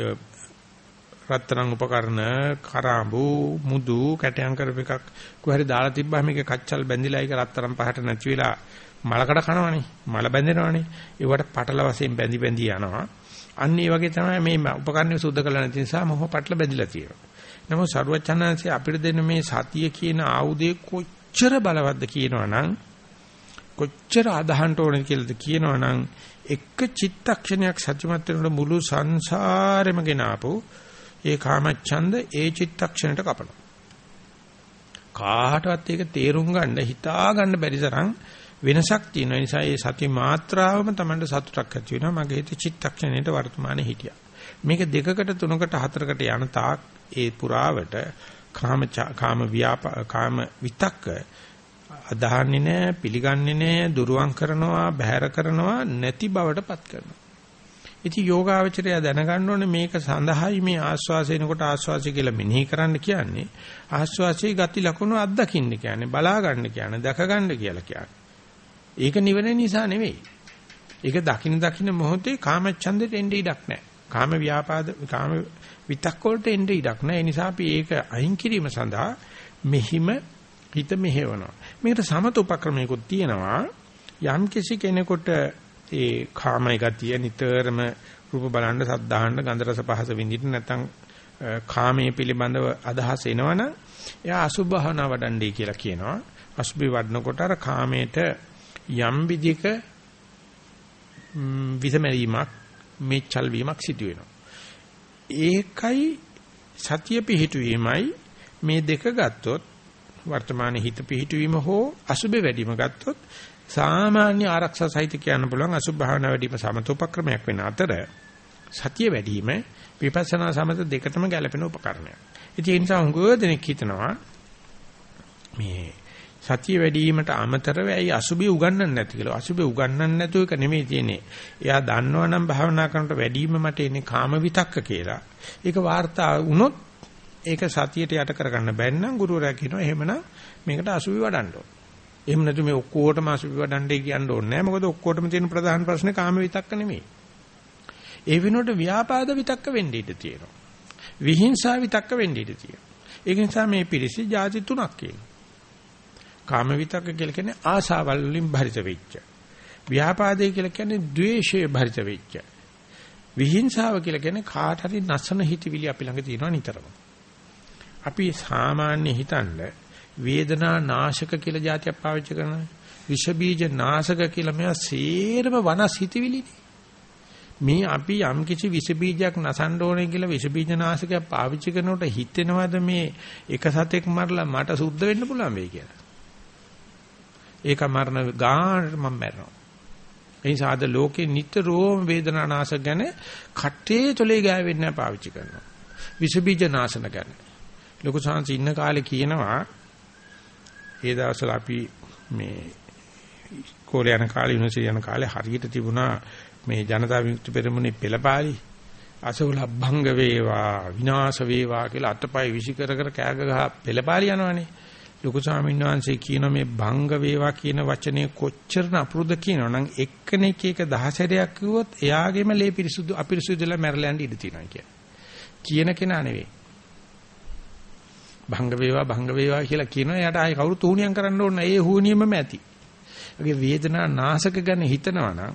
රත්තරන් උපකරණ කරාඹු මුදු කැටයන් කරප එකක්. කොහරි දාලා තිබ්බම මේක කච්චල් බැඳිලා ඒක රත්තරන් පහට නැති වෙලා මලකඩ කනවනේ. මල බැඳෙනවනේ. ඒවට පටල වශයෙන් බැඳි බැඳි යනවා. අන්න ඒ වගේ තමයි මේ උපකරණ සුද්ධ කරලා නැති නිසා මොහ පටල බැඳිලා තියෙනවා. නමුත් සරුවචනාංශي අපිට දෙන මේ සතිය කියන ආයුධය කොච්චර බලවත්ද කියනවනම් කොච්චර අදහන්න ඕනද කියලාද කියනවනම් එක චිත්තක්ෂණයක් සත්‍යමත් වෙනකොට මුළු සංසාරෙම ගෙනාපු ඒ කාමච්ඡන්ද ඒ චිත්තක්ෂණයට කපනවා. කාටවත් ඒක තේරුම් ගන්න හිතා ගන්න බැරි තරම් වෙනසක් තියෙන නිසා ඒ සති මාත්‍රාවම Tamanට සතුටක් ඇති වෙනවා. මගේ හිත චිත්තක්ෂණයට වර්තමානයේ හිටියා. මේක දෙකකට තුනකට හතරකට යන තාක් ඒ පුරාවට කාම කාම ව්‍යාපා කාම විතක්ක අදහන්නේ නැහැ පිළිගන්නේ නැහැ දුරුවන් කරනවා බැහැර කරනවා නැති බවටපත් කරනවා ඉතින් යෝගාවචරය දැනගන්න ඕනේ මේක සඳහායි මේ ආස්වාසයෙනකොට ආස්වාසය කියලා මෙනෙහි කරන්න කියන්නේ ආස්වාසයේ ගති ලක්ෂණ අත්දකින්න කියන්නේ බලා ගන්න කියන්නේ දැක ගන්න කියලා කියන්නේ. ඒක නිවන නිසා නෙවෙයි. ඒක දකින්න දකින්න මොහොතේ කාමච්ඡන්දෙට එන්නේ ඉඩක් නැහැ. කාම ව්‍යාපාද කාම විතක්ක වලට එන්නේ ඉඩක් නැහැ. ඒ නිසා අපි ඒක අයින් කිරීම සඳහා මෙහිම හිත මෙහෙවනවා. මේකට සමත උපක්‍රමයකුත් තියෙනවා. යම් කිසි කෙනෙකුට ඒ කාමයි ගතිය නිතරම රූප බලන්න සද්ධාහන්න ගන්ධ රස පහස විඳින්න නැත්නම් කාමයේ පිළිබඳව අදහස් එනවනම් එයා අසුභ භාවනා වඩන්නේ කියලා කියනවා අසුභි වඩනකොට අර කාමයට යම් විදිහක විසමරීමක් මෙච්චල් වීමක් සිදු වෙනවා ඒකයි සතිය පිහිටුවීමයි මේ දෙක ගත්තොත් වර්තමානයේ හිත පිහිටුවීම හෝ අසුභ වැඩිම ගත්තොත් සාමාන්‍ය ආරක්ෂා සහිත කියන්න පුළුවන් අසුභ භාවනා වැඩිම සමතෝපක්‍රමයක් වෙන අතර සතිය වැඩිම විපස්සනා සමත දෙකටම ගැලපෙන උපකරණයක්. ඉතින් ඒ නිසා හුඟ දෙනෙක් හිතනවා මේ සතිය වැඩිවීමට අමතරව ඇයි අසුභය උගන්වන්නේ නැති කියලා. අසුභය උගන්වන්නේ නැතුව එක නෙමෙයි තියෙන්නේ. එයා දන්නවනම් භාවනා කරනකොට වැඩිම මට එන්නේ කාම විතක්ක කියලා. ඒක වාර්තා වුණොත් ඒක සතියට යට කරගන්න බැන්න ගුරුවරයා කියනවා එහෙමනම් මේකට අසුභය වඩන්න ඕන. එහෙම නැතු මේ ඔක්කොටම අසුභ වඩන්නේ කියන්න ඕනේ නැහැ. මොකද ඔක්කොටම තියෙන ප්‍රධාන ප්‍රශ්නේ කාම විතක්ක නෙමෙයි. ඒ වෙනුවට ව්‍යාපාද විතක්ක වෙන්න ඉඩ තියෙනවා. විහිංසා විතක්ක වෙන්න ඉඩ තියෙනවා. ඒක නිසා මේ පිරිසි ಜಾති තුනක් කියනවා. කාම විතක්ක කියලා කියන්නේ ආශාවල් වලින් භරිත වෙච්ච. ව්‍යාපාදේ කියලා කියන්නේ ද්වේෂය භරිත වෙච්ච. විහිංසාව කියලා කියන්නේ කාට හරි නසන හිතවිලි අපි ළඟ තියෙනවා නිතරම. අපි සාමාන්‍ය හිතන්න වේදනා නාශක කියලා જાතියක් පාවිච්චි කරනවා. විෂ බීජ නාශක කියලා මේවා සේරම වනස් හිතවිලිනේ. මේ අපි යම් කිසි විෂ බීජයක් නසන්න ඕනේ කියලා විෂ බීජ නාශකයක් පාවිච්චි කරනකොට හිතෙනවද මේ එක සතෙක් මරලා මට සුද්ධ වෙන්න පුළුවන් වෙයි කියලා. ඒක මරණ ගානට මම මැරෙනවා. ඒ නිසා අද ලෝකේ නිතරම වේදනා නාශක ගැන කටේ තොලේ ගෑවෙන්නේ පාවිච්චි කරනවා. විෂ බීජ නාශන ගැන. ලොකු සංසි ඉන්න කාලේ කියනවා ඒ දවස්වල අපි මේ ඉස්කෝලේ යන කාලේ යුනිවර්සිටි යන කාලේ හරියට තිබුණා මේ ජනතා විමුක්ති පෙරමුණේ පෙළපාලි අසවල අභංග වේවා විනාශ වේවා කියලා අතපය විසිකර කර කෑග ගහ පෙළපාලි යනවනේ ලොකු ස්වාමීන් වහන්සේ කියන මේ භංග වේවා කියන වචනේ කොච්චර අපුරුද කියනවනම් එක්කෙනෙක් එක දහසරයක් කිව්වොත් එයාගේම ලේ පිරිසුදු අපිරිසුදුලා මැරලා යන්න ඉඩ තියෙනවා කිය. කියන කෙනා නෙවෙයි. භංග වේවා භංග වේවා කියලා කියනවා එයාට ආයේ කවුරු තූණියම් කරන්න ඕන ඒ හුනියමම ඇති. ඒගේ වේදනා නාශක ගැන හිතනවා නම්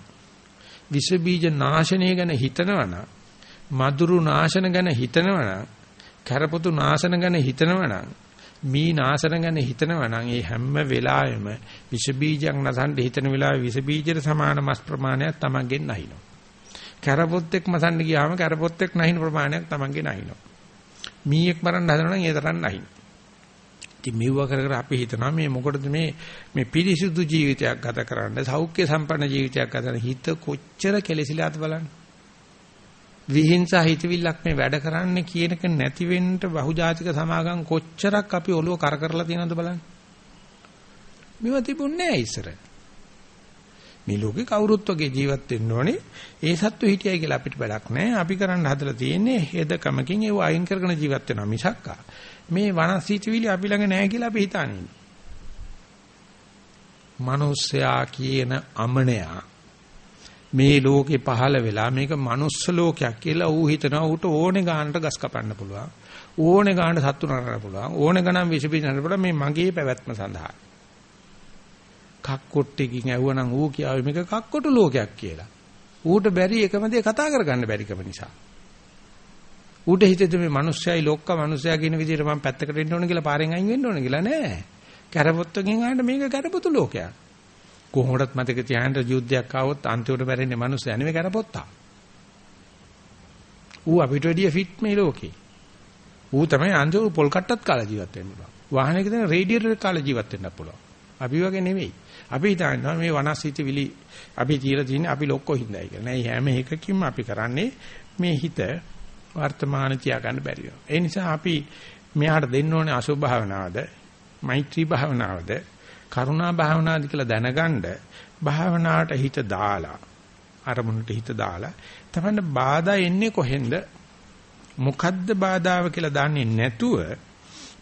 විස බීජ නාශනය ගැන හිතනවා නම් මధుරු නාශන ගැන හිතනවා නම් කරපොතු නාශන ගැන හිතනවා නම් මී නාශන ගැන හිතනවා නම් ඒ හැම වෙලාවෙම විස බීජයක් නසන්න හිතන වෙලාවේ විස බීජයට සමාන මස් ප්‍රමාණයක් Tamanගෙන් නැහිනවා. කරපොත්තෙක් මසන්න ගියාම කරපොත්තෙක් නැහින ප්‍රමාණයක් Tamanගෙන් නැහිනවා. මීයක් මරන්න හදනවා නම් ඒ තරම් නැහින. ඉතින් මෙව්ව කර කර අපි හිතනවා මේ මොකටද මේ මේ පිරිසිදු ජීවිතයක් ගත කරන්න සෞඛ්‍ය සම්පන්න ජීවිතයක් ගත කරන්න හිත කොච්චර කෙලෙසිලාද බලන්න. විහිංසා හිතවිල්ලක් මේ වැඩ කරන්නේ කියන එක නැති වෙන්න බහුජාතික සමාගම් කොච්චරක් අපි ඔළුව කර කරලා තියෙනවද බලන්න. මේව තිබුණේ නැහැ ඉස්සර. මේ ලෝකේ කවුරුත් වගේ ජීවත් වෙන්න ඕනේ. ඒ සත්තු හිටියයි කියලා අපිට වැඩක් නැහැ. අපි කරන්න හදලා තියෙන්නේ හෙදකමකින් ඒව අයින් කරගෙන ජීවත් වෙනවා මිසක්කා. මේ වනසීචවිලි අපි ළඟ නැහැ කියලා අපි හිතන්නේ. මිනිස්සයා කියන අමනයා මේ ලෝකේ පහළ වෙලා මේක මනුස්ස ලෝකයක් කියලා ඌ හිතනවා ඌට ඕනේ ගානට ගස් කපන්න පුළුවන් ඕනේ ගානට සත්තු නරන්න පුළුවන් ඕනේ ගණන් විස පිළිනන්න පුළුවන් මේ මගේ පැවැත්ම සඳහා කක්කොට්ටකින් ඇහුවනම් ඌ කියාවේ මේක කක්කොටු ලෝකයක් කියලා ඌට බැරි එකම දේ කතා කරගන්න බැරිකම නිසා ඌට හිතෙද මේ මිනිස්සයයි ලෝක මිනිස්සයා කියන විදිහට මම පැත්තකට වෙන්න ඕන කියලා පාරෙන් අයින් වෙන්න ඕන කියලා නෑ කැරපොත්තකින් ආන්න මේක කැරපොතු ලෝකයක් කොහොමදත් මතක තියාගන්න යුද්ධයක් ආවොත් අන්තිමට මැරෙන්නේ මිනිස්සු නෙමෙයි කරපොත්තා. ඌ අපිට වැඩිය ෆිට් මේ ලෝකේ. ඌ තමයි අන්තිම පොල් කට්ටත් කාලා ජීවත් වෙන්න පුළුවන්. වාහනයක දෙන රේඩියේටර් කාලා ජීවත් වෙන්න පුළුවන්. අපි වගේ නෙමෙයි. අපි හිතනවා මේ වනස්සිත විලි අපි තියලා තියෙන්නේ අපි ලොක්කෝ හින්දායි කියලා. නෑ හැම එකකින්ම අපි කරන්නේ මේ හිත වර්තමාන තියාගන්න බැරි වෙනවා. ඒ නිසා අපි මෙයාට දෙන්න ඕනේ අසුභ භාවනාවද මෛත්‍රී භාවනාවද කරුණා භාවනාදි කියලා දැනගන්න භාවනාවට හිත දාලා අරමුණට හිත දාලා තමයි බාධා එන්නේ කොහෙන්ද මොකද්ද බාධාව කියලා දන්නේ නැතුව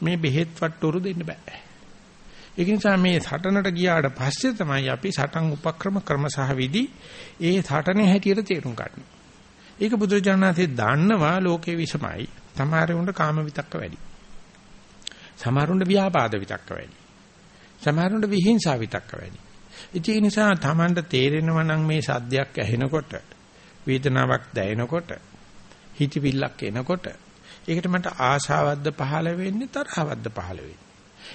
මේ බෙහෙත් වට්ටුරු දෙන්න බෑ. ඒක නිසා මේ සටනට ගියාට පස්සේ තමයි අපි සටන් උපක්‍රම ක්‍රම සහ විදි ඒ සටනේ හැටියට තේරුම් ගන්න. ඒක බුදුරජාණන්සේ දන්නවා ලෝකේ විසමයි. සමහරුන්ට කාම විතක්ක වැඩි. සමහරුන්ට ව්‍යාපාද විතක්ක වැඩි. සමහරවිට විහිංසාව විතක්ක වැඩි. ඒ නිසා Tamanට තේරෙනවා නම් මේ සද්දයක් ඇහෙනකොට වේදනාවක් දැනෙනකොට හිතවිල්ලක් එනකොට ඒකට මට ආශාවක්ද පහළ වෙන්නේ තරහවක්ද පහළ වෙන්නේ.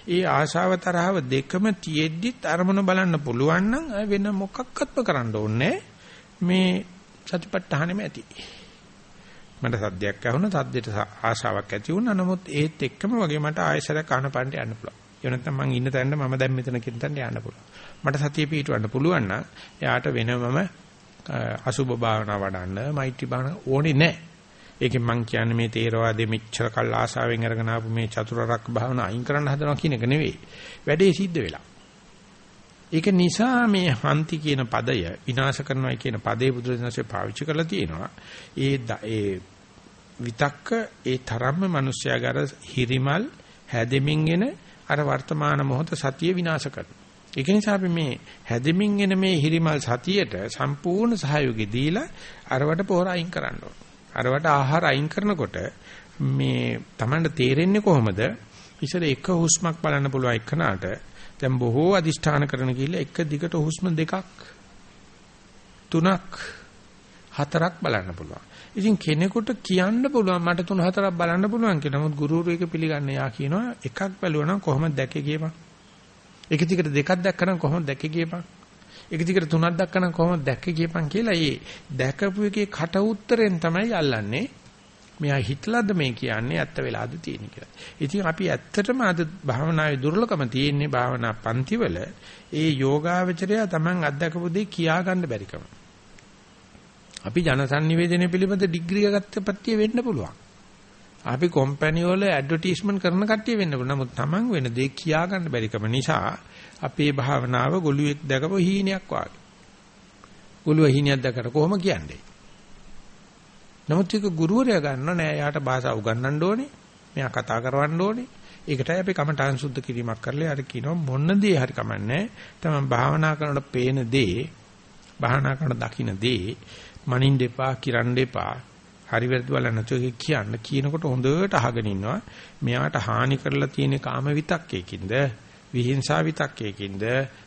ඒ ආශාව තරහව දෙකම තියෙද්දිත් අරමුණ බලන්න පුළුවන් නම් වෙන මොකක්වත්ම කරන්න ඕනේ මේ සතිපට්ඨානෙම ඇති. මට සද්දයක් ඇහුණා සද්දෙට ආශාවක් ඇති වුණා නමුත් ඒත් එක්කම වගේ මට ආයෙසරක් අහන පන්ට යන්න පුළුවන්. ඒ නැත්නම් මං ඉන්න තැනට මම දැන් මෙතන කියන තැනට යන්න පුළුවන්. මට සතිය පිටවන්න පුළුවන් නම් එයාට වෙනමම අසුබ භාවනා වඩන්න මෛත්‍රී භාවනා ඕනේ නැහැ. ඒකෙන් මං කියන්නේ මේ තේරවාදයේ මෙච්චර කල් ආසාවෙන් අරගෙන ආපු මේ චතුරාර්යක භාවනා අයින් කරන්න හදනවා කියන එක නෙවෙයි. වැඩේ සිද්ධ වෙලා. ඒක නිසා මේ හන්ති කියන පදය විනාශ කරනවා කියන පදේ බුදුරජාණන්සේ පාවිච්චි කරලා තියෙනවා. ඒ ඒ විතක්ක ඒ තරම්ම මිනිස්යාගර හිරිමල් හැදෙමින් එන අර වර්තමාන මොහොත සතිය විනාශ කරනවා. ඒක නිසා අපි මේ හැදෙමින් එන මේ හිරිමල් සතියට සම්පූර්ණ සහයෝගය දීලා අරවට පොහොර අයින් කරන්න ඕන. අරවට ආහාර අයින් කරනකොට මේ Tamanට තේරෙන්නේ කොහොමද? ඉතින් එක හුස්මක් බලන්න පුළුවන් එකනට දැන් බොහෝ අදිෂ්ඨාන කරන කිල්ල එක දිගට හුස්ම දෙකක් තුනක් හතරක් බලන්න පුළුවන්. ඉතින් කෙනෙකුට කියන්න පුළුවන් මට තුන හතරක් බලන්න පුළුවන් කියලා. නමුත් ගුරුවරු එක පිළිගන්නේ යා කියනවා එකක් බැලුවා නම් කොහොමද දැකේ කියපන්. එක දිගට දෙකක් දැක්කනම් කොහොමද දැකේ කියපන්. එක දිගට තුනක් දැක්කනම් කොහොමද දැක්කේ කියපන් කියලා ඒ දැකපු එකේ කට උත්තරෙන් තමයි අල්ලන්නේ. මෙයා හිතලාද මේ කියන්නේ ඇත්ත වෙලාද තියෙන්නේ කියලා. ඉතින් අපි ඇත්තටම අද භාවනාවේ දුර්ලභම තියෙන්නේ භාවනා පන්තිවල ඒ යෝගාවචරය Taman අත්දකපු දේ කියා ගන්න බැරිකම. අපි ජනසන්නිවේදනය පිළිබඳ ඩිග්‍රී ගත්ත පැත්තේ වෙන්න පුළුවන්. අපි කම්පැනි වල ඇඩ්වර්ටයිස්මන්ට් කරන කට්ටිය වෙන්න පුළුවන්. නමුත් Taman වෙන දේ කියා ගන්න බැරිකම නිසා අපේ භාවනාව ගොළුෙක් දැකපු හීනයක් වාගේ. ගොළුව හීනයක් දැකලා කොහොම කියන්නේ? නමුත් ඒක ගුරුවරයා ගන්න නෑ. යාට භාෂාව උගන්වන්න ඕනේ. මෙයා කතා කරවන්න ඕනේ. ඒකටයි අපි කමඨාන් සුද්ධ කිරීමක් කරලා අර කියනවා මොන දේ හරි කමන්නේ. තමයි භාවනා කරනකොට පේන දේ, භාවනා කරන දකින්න දේ මනින් දෙපා, කිරන් දෙපා, හරි වැරදි බලන්න නැතුව කියන්න කියනකොට හොඳට අහගෙන ඉන්නවා. මෙයාට හානි කරලා තියෙන කාම විතක්කේකින්ද, විහිංසා විතක්කේකින්ද,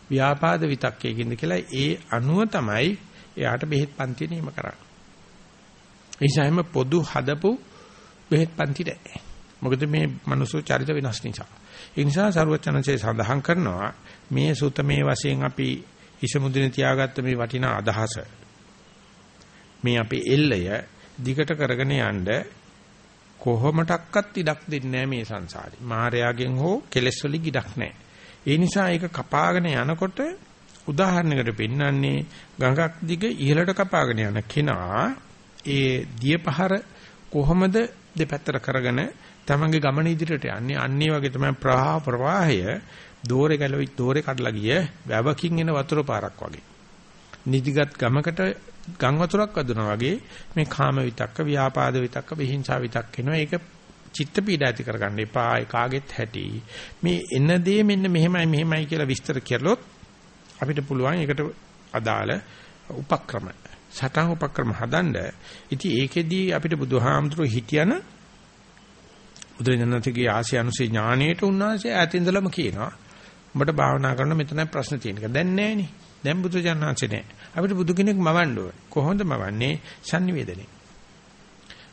ව්‍යාපාද විතක්කේකින්ද කියලා ඒ අනුව තමයි එයාට බෙහෙත් පන්ති නියම කරන්නේ. ඒසයිම පොදු හදපු බෙහෙත් පන්ති නැහැ. මොකද මේ මනුස්ස චරිත වෙනස් නිසා. ඒ නිසා සරුවචනසේ සඳහන් කරනවා මේ සුතමේ වශයෙන් අපි ඉසමුදින තියාගත්ත මේ වටිනා අදහස මේ අපේ එල්ලය දිගට කරගෙන යන්න කොහොමඩක්වත් ඉඩක් දෙන්නේ නැහැ මේ සංසාරේ. මායාවෙන් හෝ කෙලෙස් වලින් ඉඩක් නැහැ. ඒ නිසා ඒක කපාගෙන යනකොට උදාහරණයකට පෙන්වන්නේ ගඟක් දිග ඉහළට කපාගෙන යන කෙනා ඒ දියපහර කොහොමද දෙපැත්තට කරගෙන තමන්ගේ ගමන ඉදිරියට යන්නේ? අන්නේ වගේ තමයි ප්‍රවාහ ප්‍රවාහය. දෝරේ ගැලවි දෝරේ කඩලා ගිය වැවකින් එන වතුර පාරක් වගේ. නිදිගත් ගමකට ගම් වතුරක් වදුනා වගේ මේ කාම විතක්ක ව්‍යාපාද විතක්ක විහිංසා විතක්ක එනවා ඒක චිත්ත පීඩා ඇති කරගන්න එපා ඒ කාගෙත් හැටි මේ එන දේ මෙන්න මෙහෙමයි මෙහෙමයි කියලා විස්තර කරලොත් අපිට පුළුවන් ඒකට අදාළ උපක්‍රම සටන් උපක්‍රම හදන්න. ඉතින් ඒකෙදී අපිට බුදුහාමුදුරුවෝ හිටියන බුදුරජාණන්සේගේ ආශය අනුසේ ඥාණයට උන්වහන්සේ ඈතින්දලම කියනවා. උඹට භාවනා කරන මෙතනයි ප්‍රශ්න තියෙන එක. දැන් නෑනේ. දැන් බුදුජානනාංශේ නෑ. අපිට බුදු කෙනෙක් මවන්න ඕනේ. කොහොමද මවන්නේ? sannivedane.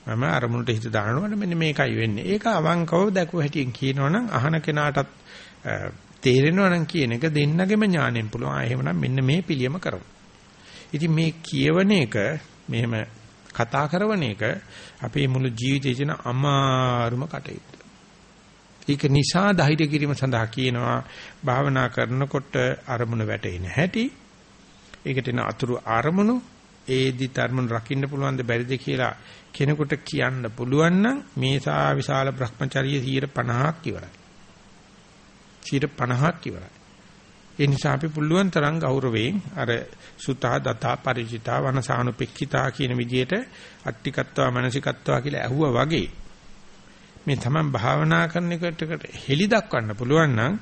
මම අරමුණට හිත දානකොට මෙන්න මේකයි වෙන්නේ. ඒක අවංකව දැකුව හැටියෙන් කියනවනම් අහන කෙනාටත් තේරෙනවනම් කියන එක දෙන්නගෙම ඥාණයෙන් පුළුවන්. එහෙමනම් මෙන්න මේ පිළියම කරමු. ඉතින් මේ කියවන එක මෙහෙම කතා කරන එක අපේ මුළු ජීවිතේ තියෙන අමාරුම කටයුත්ත. ඒක නිසා ධෛර්ය කිරීම සඳහා කියනවා භාවනා කරනකොට අරමුණ වැටෙන්නේ හැටි ඒකට එන අතුරු අරමුණු ඒදි ධර්මන රකින්න පුළුවන්ද බැරිද කියලා කෙනෙකුට කියන්න පුළුවන් නම් මේ සා විශාල Brahmacharya 50ක් ඉවරයි. 50ක් ඉවරයි. ඒ නිසා අපි පුළුවන් තරම් ගෞරවයෙන් අර සුතා දතා ಪರಿචිතා වනසානුපෙක්ඛිතා කියන විදිහට අට්ටිකත්වා මනසිකත්වා කියලා ඇහුවා වගේ මේ තමන් භාවනා කරන එකට හෙලි දක්වන්න පුළුවන් නම්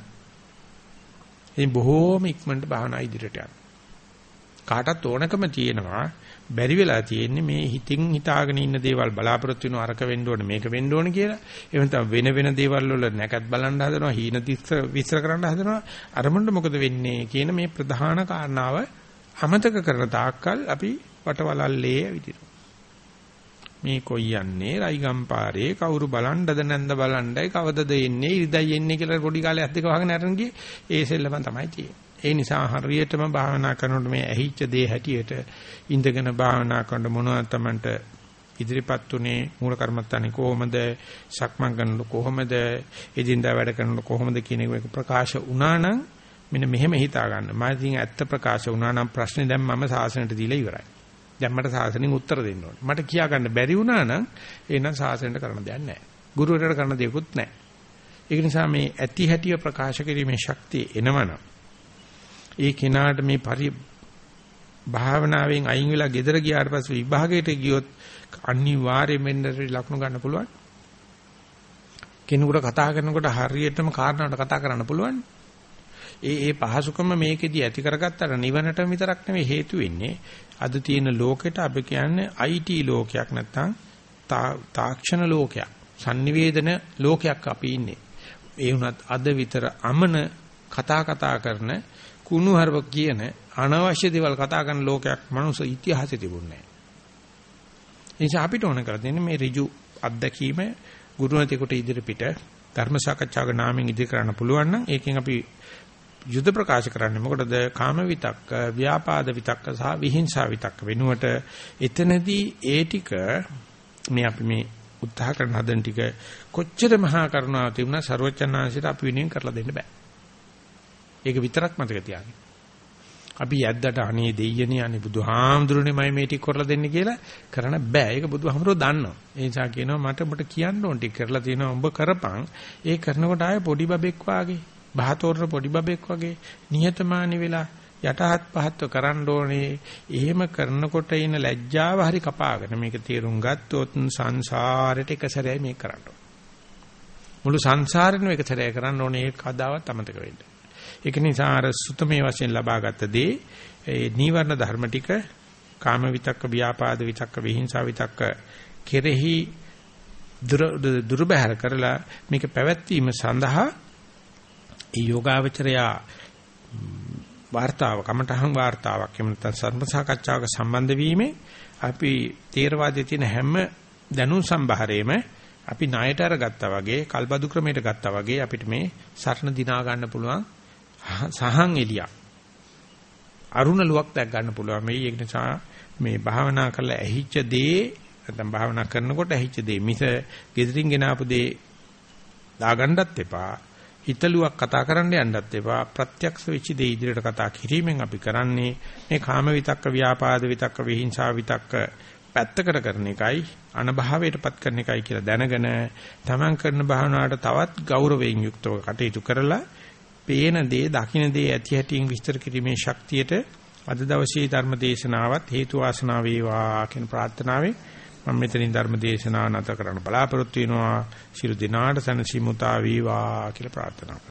ඉතින් බොහෝම ඉක්මනට භාවනා ඉදිරියට යනවා. කාටත් ඕනකම තියෙනවා බැරි වෙලා තියෙන්නේ මේ හිතින් හිතාගෙන ඉන්න දේවල් බලාපොරොත්තු වෙන අරක වෙන්න ඕනේ මේක වෙන්න ඕනේ කියලා. එහෙම නැත්නම් වෙන වෙන දේවල් වල නැකත් බලන්න හදනවා, හීන විස්තර කරන්න හදනවා. අරමුණට මොකද වෙන්නේ කියන මේ ප්‍රධාන කාරණාව අමතක කරන තාක්කල් අපි වටවලල්ලේ විදිහට. මේ කොයියන්නේ රයිගම්පාරේ කවුරු බලන්නද නැන්ද බලන්නයි කවදද එන්නේ ඉරිදයි එන්නේ කියලා පොඩි කාලේ අත් දෙක වහගෙන අරන් ගියේ ඒ සෙල්ලම තමයි තියෙන්නේ. ඒ නිසා හරියටම භාවනා කරනකොට මේ ඇහිච්ච දේ හැටියට ඉඳගෙන භාවනා කරනකොට මොනවද Tamanට ඉදිරිපත් උනේ මූල කර්මත්තානේ කොහොමද සක්මන් කරනකොට කොහොමද එදින්දා වැඩ කරනකොට කොහොමද කියන එක ප්‍රකාශ වුණා නම් මෙන්න මෙහෙම හිතා ගන්න. මම ඉතින් ඇත්ත ප්‍රකාශ වුණා නම් ප්‍රශ්නේ දැන් මම සාසනයට දීලා ඉවරයි. දැන් මට සාසනෙන් උත්තර දෙන්න ඕනේ. මට කියා ගන්න බැරි වුණා නම් එහෙනම් සාසනයට කරන්න දෙයක් නැහැ. ගුරුවරයාට කරන්න දෙයක්වත් නැහැ. ඒක නිසා මේ ඇති හැටිය ප්‍රකාශ කිරීමේ ශක්තිය එනවනම් ඒ කෙනාට මේ පරි භාවනාවෙන් අයින් වෙලා ගෙදර ගියාට පස්සේ විභාගයට ගියොත් අනිවාර්යයෙන්ම ලකුණු ගන්න පුළුවන්. කෙනෙකුට කතා කරනකොට හරියටම කාරණාවට කතා කරන්න පුළුවන්. ඒ ඒ පහසුකම මේකෙදි ඇති කරගත්තට නිවනට විතරක් නෙවෙයි හේතු වෙන්නේ. අද තියෙන ලෝකෙට අපි කියන්නේ IT ලෝකයක් නැත්නම් තාක්ෂණ ලෝකයක්. sannivedana ලෝකයක් අපි ඉන්නේ. ඒ වුණත් අද විතර අමන කතා කතා කරන කුණු හරප කියන අනවශ්‍ය දේවල් කතා කරන ලෝකයක් මනුස්ස ඉතිහාසෙ තිබුණේ නැහැ. ඒ නිසා අපිට ඕන කරලා දෙන්නේ මේ ඍජු අත්දැකීම ගුරුවරයෙකුට ඉදිරිපිට ධර්ම සාකච්ඡාවක නාමයෙන් ඉදිරි කරන්න පුළුවන් නම් ඒකෙන් අපි යුද ප්‍රකාශ කරන්නේ මොකටද කාම විතක්ක ව්‍යාපාද විතක්ක සහ විහිංසා විතක්ක වෙනුවට එතනදී ඒ ටික මේ අපි මේ උත්සාහ කරන හදන ටික කොච්චර මහා කරුණාව තිබුණා ਸਰවචන්නාංශයට අපි වෙනුවෙන් කරලා දෙන්න බෑ. ඒක විතරක් මතක තියාගන්න. අපි යද්දට අනේ දෙයියනේ අනේ බුදුහාමුදුරනේ මම මේ ටික කරලා දෙන්න කියලා කරන්න බෑ. ඒක බුදුහාමුදුරෝ දන්නවා. ඒ නිසා කියනවා මට ඔබට කියන්න ඕන ටික කරලා තියෙනවා උඹ කරපන්. ඒ කරනකොට ආයේ පොඩි බබෙක් වාගේ, බහතෝරන පොඩි බබෙක් වගේ නිහතමානී වෙලා යටහත් පහත්ව කරන්න ඕනේ. එහෙම කරනකොට ඉන ලැජ්ජාව හරි කපාගෙන මේක තේරුම් ගත්තොත් සංසාරෙට එක සැරේ මේක කරන්න මුළු සංසාරෙම එක සැරේ කරන්න ඕනේ ඒක කදාවත් අමතක වෙන්නේ. ඒක නිසා අර සුතමේ වශයෙන් ලබාගත් දේ ඒ නීවරණ ධර්ම ටික කාම විතක්ක ව්‍යාපාද විතක්ක විහිංසා විතක්ක කෙරෙහි දුර්බහැර කරලා මේක පැවැත්වීම සඳහා ඒ යෝගාවචරයා වාර්තාව කමඨහං වාර්තාවක් එහෙම නැත්නම් සම්පසාකච්ඡාවක සම්බන්ධ වීමේ අපි තේරවාදයේ තියෙන හැම දැනුම් සම්භාරයේම අපි ණයට අරගත්තා වගේ කල්බදු ක්‍රමයට ගත්තා වගේ අපිට මේ සරණ දිනා ගන්න පුළුවන්. සහන් එලියක් අරුණ ලුවක් දැක් ගන්න පුළුවන්. මේ ඒක නිසා මේ භාවනා කරලා ඇහිච්ච දේ නැත්නම් භාවනා කරනකොට ඇහිච්ච දේ මිස gedirin ගෙනාපු දේ දාගන්නත් එපා. හිතලුවක් කතා කරන්න යන්නත් එපා. ප්‍රත්‍යක්ෂ වෙච්ච දේ ඉදිරියට කතා කිරීමෙන් අපි කරන්නේ මේ කාම විතක්ක ව්‍යාපාද විතක්ක විහිංසා විතක්ක පැත්තකට කරන එකයි අනභාවයටපත් කරන එකයි කියලා දැනගෙන තමන් කරන භාවනාවට තවත් ගෞරවයෙන් යුක්තව කටයුතු කරලා පේන දේ, දකින්න දේ ඇති හැටියෙන් විස්තර කිරීමේ ශක්තියට අද දවසේ ධර්ම දේශනාවත් හේතු වාසනා වේවා කියන ප්‍රාර්ථනාවෙන් මම මෙතනින් ධර්ම දේශනාව නැත කරන්න බලාපොරොත්තු වෙනවා. ශිරු දිනාට සනසිමුතා වේවා කියලා ප්‍රාර්ථනා